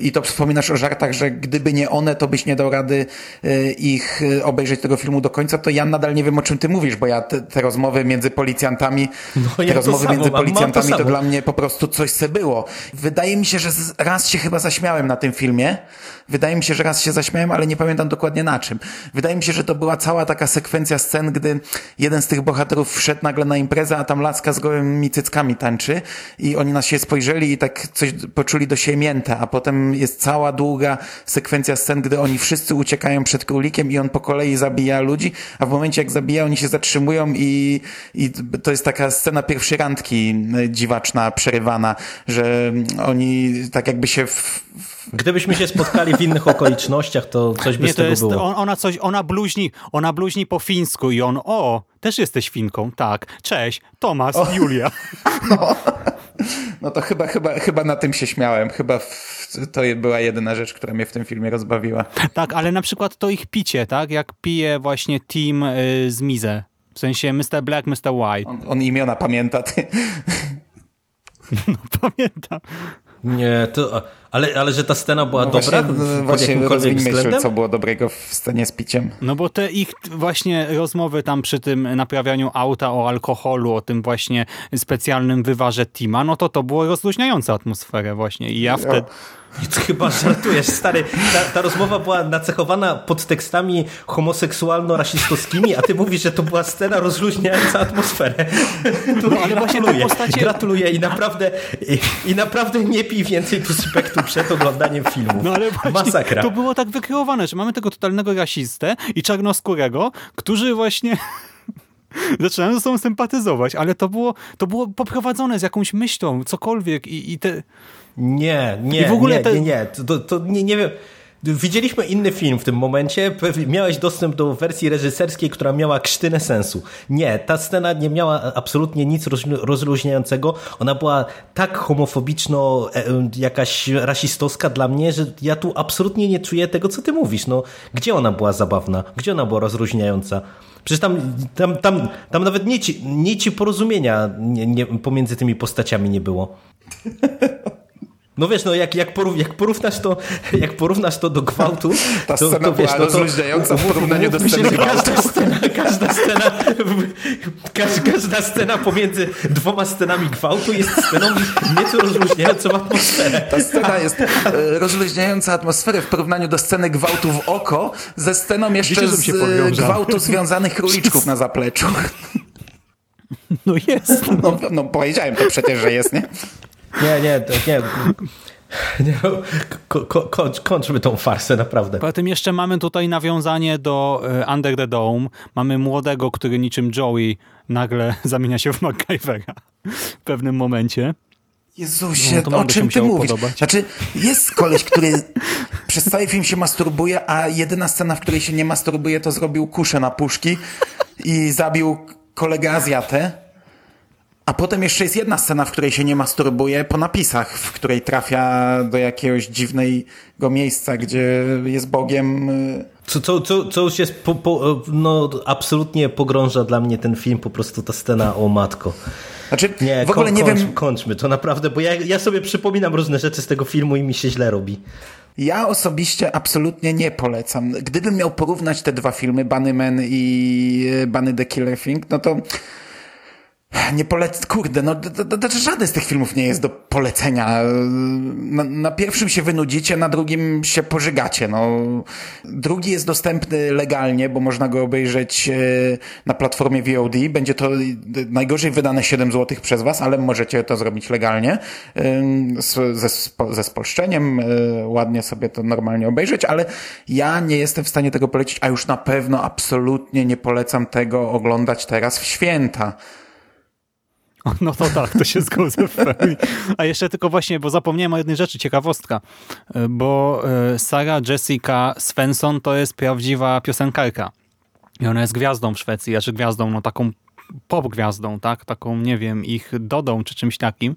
i to wspominasz o żartach, że gdyby nie one, to byś nie dał rady e, ich e, obejrzeć tego filmu do końca, to ja nadal nie wiem o czym ty mówisz, bo ja te, te rozmowy między policjantami, no, ja te rozmowy samo, między policjantami to, to, dla mnie po prostu coś se było. Wydaje mi się, że raz się chyba zaśmiałem na tym filmie. Wydaje mi się, że raz się zaśmiałem, ale nie pamiętam dokładnie na czym. Wydaje mi się, że to była cała taka sekwencja scen, gdy jeden z tych bohaterów wszedł nagle na imprezę, a tam laska z gołymi cyckami tańczy i oni na siebie spojrzeli i tak coś poczuli do siebie mięte, a potem potem jest cała długa sekwencja scen, gdy oni wszyscy uciekają przed królikiem i on po kolei zabija ludzi, a w momencie jak zabija, oni się zatrzymują i, i to jest taka scena pierwszej randki y, dziwaczna, przerywana, że oni tak jakby się w, Gdybyśmy się spotkali w innych okolicznościach, to coś by Nie, z to tego jest, było. on, ona coś, ona bluźni, ona bluźni po fińsku i on, o, też jesteś Finką, tak, cześć, Tomas, Julia. No to chyba, chyba, chyba na tym się śmiałem. Chyba w, to była jedyna rzecz, która mnie w tym filmie rozbawiła. Tak, ale na przykład to ich picie, tak, jak pije właśnie Team y, z Mize. W sensie Mr. Black, Mr. White. On, on imiona pamięta. Ty. Pamiętam. Nie, to, ale, ale że ta scena była No dobra właśnie, pod właśnie jakimkolwiek się, co było dobrego w scenie z piciem. No bo te ich właśnie rozmowy tam przy tym naprawianiu auta o alkoholu, o tym właśnie specjalnym wywarze Tima, no to to było rozluźniające atmosferę właśnie i ja wtedy... Chyba żartujesz, stary. Ta, ta rozmowa była nacechowana podtekstami homoseksualno-rasistowskimi, a ty mówisz, że to była scena rozluźniająca atmosferę. Tu No, ale właśnie te postacie- gratuluję i naprawdę, i, i naprawdę nie pij więcej Pusypektu przed oglądaniem filmu. No ale właśnie Masakra. to było tak wykreowane, że mamy tego totalnego rasistę i czarnoskórego, którzy właśnie zaczynają ze sobą sympatyzować, ale to było, to było poprowadzone z jakąś myślą, cokolwiek i, i te... Nie, nie, I w ogóle nie, te- nie, nie, to, to nie, nie wiem. Widzieliśmy inny film w tym momencie. Miałeś dostęp do wersji reżyserskiej, która miała krztynę sensu. Nie, ta scena nie miała absolutnie nic roz- rozluźniającego. Ona była tak homofobiczno, e, jakaś rasistowska dla mnie, że ja tu absolutnie nie czuję tego, co ty mówisz. No, gdzie ona była zabawna? Gdzie ona była rozluźniająca? Przecież tam, tam, tam, tam nawet nici, nici porozumienia nie, nie, pomiędzy tymi postaciami nie było. No wiesz, no jak, jak, porów, jak, porównasz to, jak porównasz to do gwałtu, Ta to, scena to wiesz, była no to, rozluźniająca w porównaniu do sceny że każda scena, każda scena, każda, każda scena pomiędzy dwoma scenami gwałtu jest sceną nieco rozluźniającą atmosferę. Ta scena jest e, rozluźniająca atmosferę w porównaniu do sceny gwałtu w oko ze sceną jeszcze Wiecie, z się e, gwałtu związanych króliczków na zapleczu. No jest. No, no powiedziałem to przecież, że jest, nie? Nie, nie, nie. nie ko, ko, kończ, kończmy tą farsę, naprawdę. Poza tym jeszcze mamy tutaj nawiązanie do e, Under the Dome. Mamy młodego, który niczym Joey nagle zamienia się w MacGyvera w pewnym momencie. Jezusie, No, to o czym ty mówisz? podobać. Znaczy, jest koleś, który przez cały film się masturbuje, a jedyna scena, w której się nie masturbuje, to zrobił kuszę na puszki i zabił kolegę Azjatę. A potem jeszcze jest jedna scena, w której się nie masturbuje, po napisach, w której trafia do jakiegoś dziwnego miejsca, gdzie jest Bogiem. y, Co, co, co, co już jest, po, po, no absolutnie pogrąża dla mnie ten film, po prostu ta scena o matko. Znaczy, Nie, w ogóle nie wiem, kończmy to naprawdę, bo ja, ja sobie przypominam różne rzeczy z tego filmu i mi się źle robi. Ja osobiście absolutnie nie polecam. Gdybym miał porównać te dwa filmy, Bunnyman i e, Bunny the Killer Thing, no to nie polec... Kurde, no żaden z tych filmów nie jest do polecenia. Na, na pierwszym się wynudzicie, na drugim się pożygacie. No. Drugi jest dostępny legalnie, bo można go obejrzeć e, na platformie VOD. Będzie to najgorzej wydane 7 zł przez was, ale możecie to zrobić legalnie. Ze, ze spolszczeniem, e, ładnie sobie to normalnie obejrzeć, ale ja nie jestem w stanie tego polecić, a już na pewno absolutnie nie polecam tego oglądać teraz w święta. No to tak, to się zgodzę w pełni. A jeszcze tylko właśnie, bo zapomniałem o jednej rzeczy, ciekawostka, bo e, Sarah Jessica Svensson to jest prawdziwa piosenkarka. I ona jest gwiazdą w Szwecji, znaczy gwiazdą, no taką pop gwiazdą, tak? Taką, nie wiem, ich dodą czy czymś takim.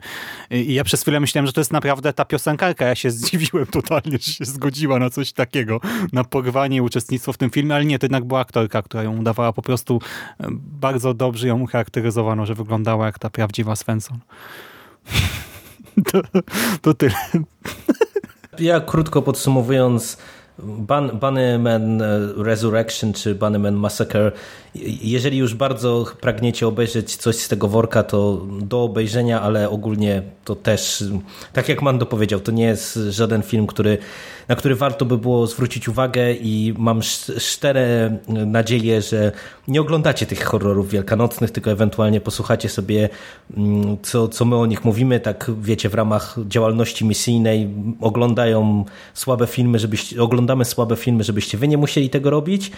I ja przez chwilę myślałem, że to jest naprawdę ta piosenkarka. Ja się zdziwiłem totalnie, że się zgodziła na coś takiego, na porwanie i uczestnictwo w tym filmie, ale nie, to jednak była aktorka, która ją udawała po prostu e, bardzo dobrze ją ucharakteryzowano, że wyglądała jak ta prawdziwa Svensson. To, to tyle. Ja krótko podsumowując, Bun, Bunnyman Resurrection czy Bunnyman Massacre, jeżeli już bardzo pragniecie obejrzeć coś z tego worka, to do obejrzenia, ale ogólnie to też, tak jak Mando powiedział, to nie jest żaden film, który na który warto by było zwrócić uwagę i mam szczere nadzieję, że nie oglądacie tych horrorów wielkanocnych, tylko ewentualnie posłuchacie sobie, mm, co, co my o nich mówimy, tak wiecie, w ramach działalności misyjnej oglądają słabe filmy, żebyście, oglądamy słabe filmy, żebyście wy nie musieli tego robić,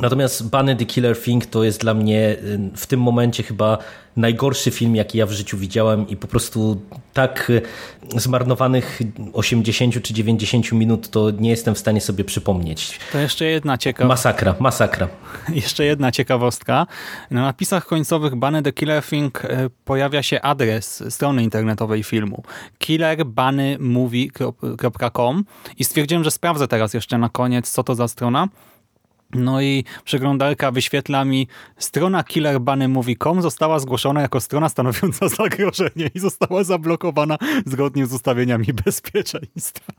Natomiast Bunny the Killer Thing to jest dla mnie y, w tym momencie chyba najgorszy film, jaki ja w życiu widziałem i po prostu tak y, zmarnowanych 80 czy 90 minut to nie jestem w stanie sobie przypomnieć. To jeszcze jedna ciekawa... Masakra, masakra. Jeszcze jedna ciekawostka. Na napisach końcowych Bunny the Killer Thing y, pojawia się adres strony internetowej filmu killerbunnymovie.com i stwierdziłem, że sprawdzę teraz jeszcze na koniec, co to za strona. No i przeglądarka wyświetla mi strona killerbunnymovie.com została zgłoszona jako strona stanowiąca zagrożenie i została zablokowana zgodnie z ustawieniami bezpieczeństwa.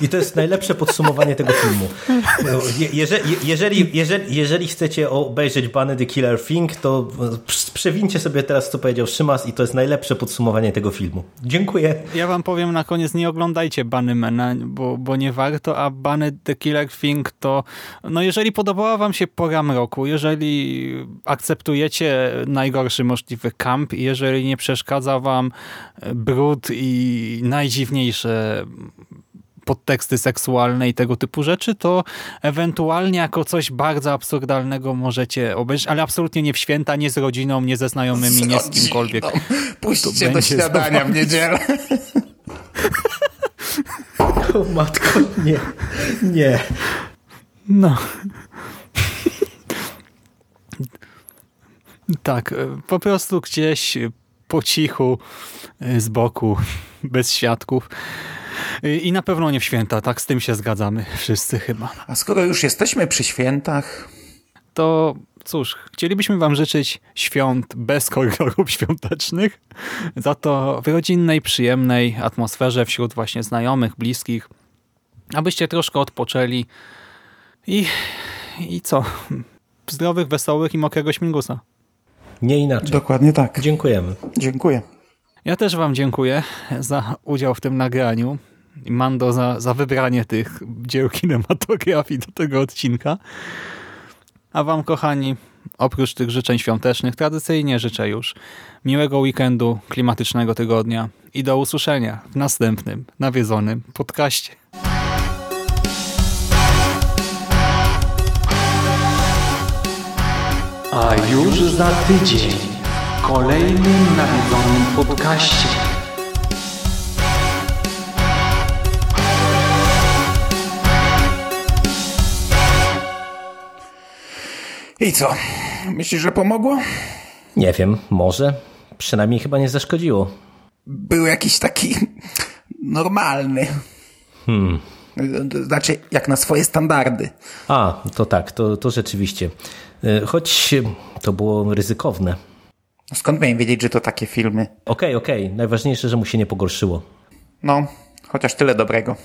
I to jest najlepsze podsumowanie tego filmu. Jeżeli, jeżeli, jeżeli, jeżeli chcecie obejrzeć Bunny the Killer Thing, to przewincie sobie teraz, co powiedział Szymas i to jest najlepsze podsumowanie tego filmu. Dziękuję. Ja wam powiem na koniec, nie oglądajcie Bunnymana, bo, bo nie warto, a Bunny the Killer Thing to, no jeżeli podobała wam się pora mroku, jeżeli akceptujecie najgorszy możliwy kamp i jeżeli nie przeszkadza wam brud i najdziwniejsze podteksty seksualne i tego typu rzeczy, to ewentualnie jako coś bardzo absurdalnego możecie obejrzeć, ale absolutnie nie w święta, nie z rodziną, nie ze znajomymi, nie z kimkolwiek. Puśćcie do śniadania w niedzielę. O matko, nie. Nie. No. Tak, po prostu gdzieś po cichu, z boku, bez świadków. I na pewno nie w święta, tak z tym się zgadzamy wszyscy chyba. A skoro już jesteśmy przy świętach... To cóż, chcielibyśmy wam życzyć świąt bez horrorów świątecznych, za to w rodzinnej, przyjemnej atmosferze wśród właśnie znajomych, bliskich, abyście troszkę odpoczęli i, i co? Zdrowych, wesołych i mokrego śmigusa. Nie inaczej. Dokładnie tak. Dziękujemy. Dziękuję. Ja też wam dziękuję za udział w tym nagraniu Mando za, za wybranie tych dzieł kinematografii do tego odcinka. A wam, kochani, oprócz tych życzeń świątecznych, tradycyjnie życzę już miłego weekendu, klimatycznego tygodnia i do usłyszenia w następnym, nawiedzonym podcaście. A już za tydzień kolejnym nawiedzonym podcaście. I co? Myślisz, że pomogło? Nie wiem, może. Przynajmniej chyba nie zaszkodziło. Był jakiś taki normalny. Hmm. Znaczy, jak na swoje standardy. A, to tak, to, to rzeczywiście. E, choć to było ryzykowne. Skąd miałem wiedzieć, że to takie filmy? Okej, okay, okej. Okay. Najważniejsze, że mu się nie pogorszyło. No, chociaż tyle dobrego.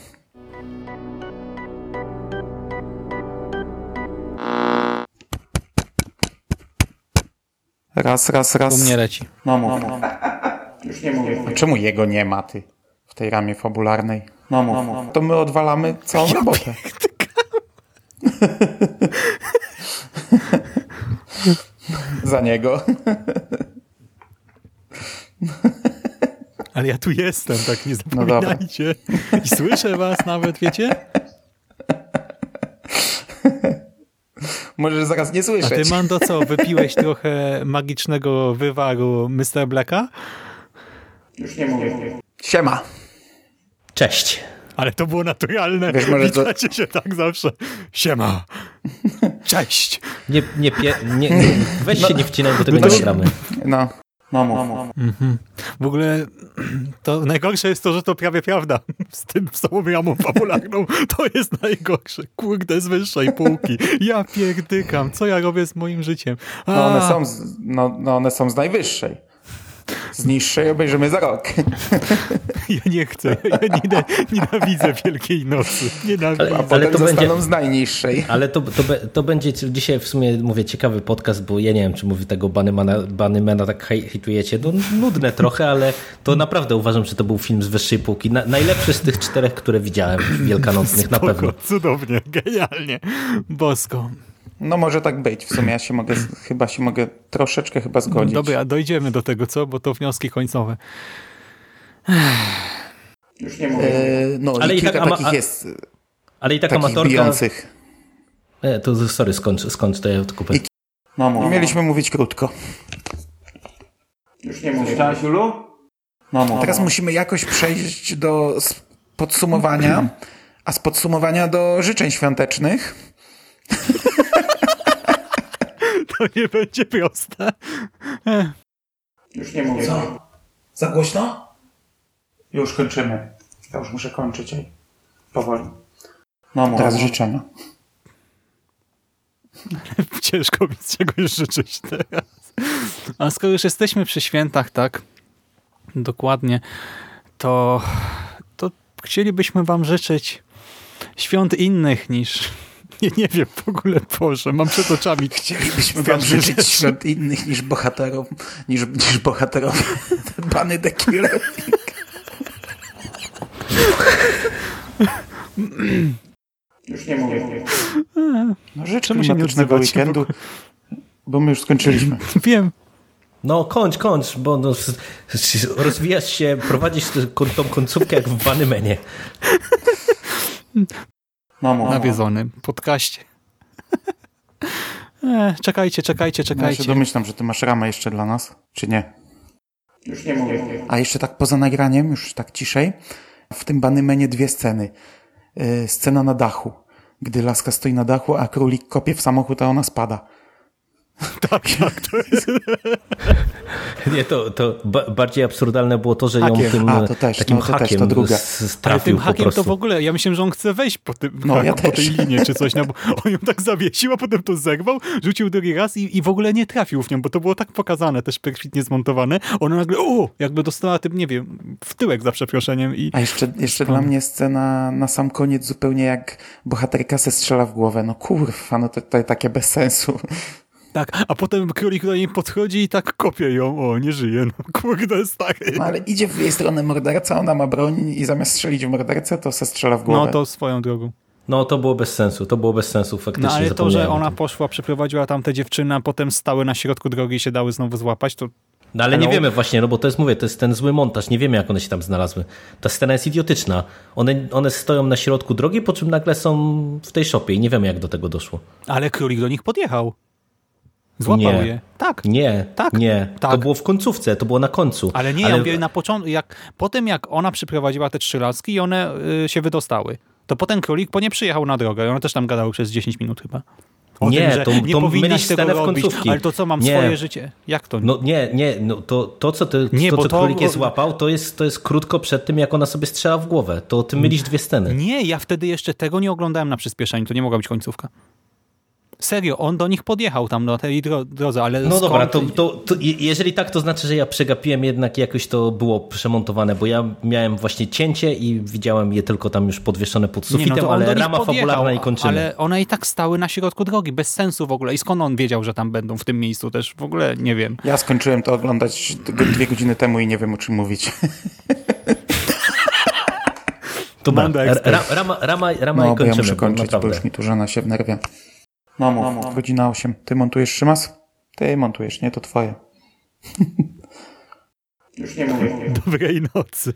Raz, raz, raz. U mnie leci. No mów. No, Już nie mówię. A czemu jego nie ma, ty? W tej ramie fabularnej. No mów. No, to my odwalamy całą ja robotę. Za niego. Ale ja tu jestem, tak nie zapominajcie. No I słyszę was nawet, wiecie? Możesz zaraz nie słyszeć. A ty, Mando, co, wypiłeś trochę magicznego wywaru Mr. Blacka? Już nie mówię. Siema. Cześć. Ale to było naturalne. Wiesz, może Witacie to... się tak zawsze. Siema. Cześć. Nie, nie, pie... nie, nie weź no, się nie wcinaj, bo tego no, nie nagramy. No. No, mów. Mhm. W ogóle to najgorsze jest to, że to prawie prawda. Z tym ramą fabularną to jest najgorsze. Kurde, z wyższej półki. Ja pierdykam. Co ja robię z moim życiem? No one, są z, no, no one są z najwyższej. Z niższej obejrzymy za rok. Ja nie chcę, ja nie, nienawidzę Wielkiej Nocy. Nienawidzę. A Ale potem to zostaną będzie- z najniższej. Ale to, to, to będzie dzisiaj w sumie, mówię, ciekawy podcast, bo ja nie wiem, czy mówi tego Banymana, Banymana tak hej- hejtujecie. No nudne trochę, ale to naprawdę uważam, że to był film z wyższej półki. Na, najlepszy z tych czterech, które widziałem wielkanocnych, na Spoko, pewno. Cudownie, genialnie. Bosko. No może tak być. W sumie ja się mogę, chyba się mogę troszeczkę chyba zgodzić. Dobra, dojdziemy do tego, co? Bo to wnioski końcowe. Już nie mówię. E, no Ale i i kilka tak ama- takich jest, Ale i tak amatorka... bijących. E, to sorry, skąd, skąd to ja tylko powiem. No, no, mieliśmy mówić krótko. Już nie mówię. Chciałaś, Julu? No, mów. Teraz musimy jakoś przejść do podsumowania, a z podsumowania do życzeń świątecznych. To nie będzie proste. Już nie mówię. Co? Za głośno? Już kończymy. Ja już muszę kończyć. Ej. Powoli. No, mów. Teraz życzenia. Ciężko mi czegoś życzyć teraz. A skoro już jesteśmy przy świętach, tak, dokładnie, to, to chcielibyśmy wam życzyć świąt innych niż... Nie, nie wiem, w ogóle, Boże, mam przed oczami. Chcielibyśmy wam życzyć świąt innych niż bohaterów, niż, niż bohaterowie Bany The Killer. Już nie mówię. No życzę Czemu się nie weekendu, bo my już skończyliśmy. Wiem, No kończ, kończ, bo no, rozwijasz się, prowadzisz tą, tą końcówkę jak w Banymenie. No mów. nawiedzonym podcaście. E, czekajcie, czekajcie, Ja się czekajcie. domyślam, że ty masz ramę jeszcze dla nas, czy nie? Już nie mówię. A jeszcze tak poza nagraniem, już tak ciszej, w tym Banymenie dwie sceny. Yy, scena na dachu, gdy laska stoi na dachu, a królik kopie w samochód, a ona spada. Tak, tak, to jest... Nie, to, to ba bardziej absurdalne było to, że ją Hakiem. tym A, to też, takim no, to też, hakiem to druga. Ale trafił tym hakiem to w ogóle, ja myślałem, że on chce wejść po, tym, No, ja po też. tej linie czy coś, no bo on ją tak zawiesił, a potem to zerwał, rzucił drugi raz i, i w ogóle nie trafił w nią, bo to było tak pokazane, też perfidnie zmontowane. Ona nagle, o, jakby dostała tym, nie wiem, w tyłek za przeproszeniem i A jeszcze, jeszcze dla mnie scena na sam koniec zupełnie jak bohaterka se strzela w głowę. No kurwa, no to, to takie bez sensu. Tak, a potem królik do niej podchodzi i tak kopie ją, o, nie żyje, no kurde, stary. No ale idzie w jej stronę morderca, ona ma broń i zamiast strzelić w mordercę, to se strzela w głowę. No to swoją drogą. No to było bez sensu, to było bez sensu faktycznie. No ale to, że ona poszła, przeprowadziła tamte dziewczyny, a potem stały na środku drogi i się dały znowu złapać, to No ale nie Hello? wiemy właśnie, no bo to jest, mówię, to jest ten zły montaż, nie wiemy jak one się tam znalazły. Ta scena jest idiotyczna. One, one stoją na środku drogi, po czym nagle są w tej szopie i nie wiemy jak do tego doszło. Ale królik do nich podjechał. Złapał Nie. je. Tak. Nie, Tak, nie. To tak. było w końcówce, to było na końcu. Ale nie, ja mówię na początku, jak, potem jak ona przyprowadziła te trzy laski i one y, się wydostały, to potem królik po nie przyjechał na drogę i one też tam gadały przez 10 minut chyba. O Nie, tym, że to- nie to powinnaś tego w robić, końcówki. ale to co, mam Nie. swoje życie? Jak to? No nie, nie, no to, to co, ty, Nie, to, co to- królik je złapał, to jest, to jest krótko przed tym, jak ona sobie strzela w głowę. To ty mylisz dwie sceny. Nie, ja wtedy jeszcze tego nie oglądałem na przyspieszeniu, to nie mogła być końcówka. Serio, on do nich podjechał tam na tej dro drodze, ale No skąd... dobra, to, to, to je- jeżeli tak, to znaczy, że ja przegapiłem jednak jakoś to było przemontowane, bo ja miałem właśnie cięcie i widziałem je tylko tam już podwieszone pod Nie, no sufitem, to on do ale rama podjechał, fabularna i kończymy. Ale one i tak stały na środku drogi, bez sensu w ogóle. I skąd on wiedział, że tam będą w tym miejscu też? W ogóle nie wiem. Ja skończyłem to oglądać dwie godziny temu i nie wiem o czym mówić. Dobra, Manda ra, ekspert. rama, rama, rama No, i bo ja kończymy, muszę bo kończyć, bo naprawdę. już mi tu żona się wnerwia. No mów, godzina 8. Ty montujesz, Szymas? Ty montujesz, nie? To twoje. już nie mówię. Dobrej nocy.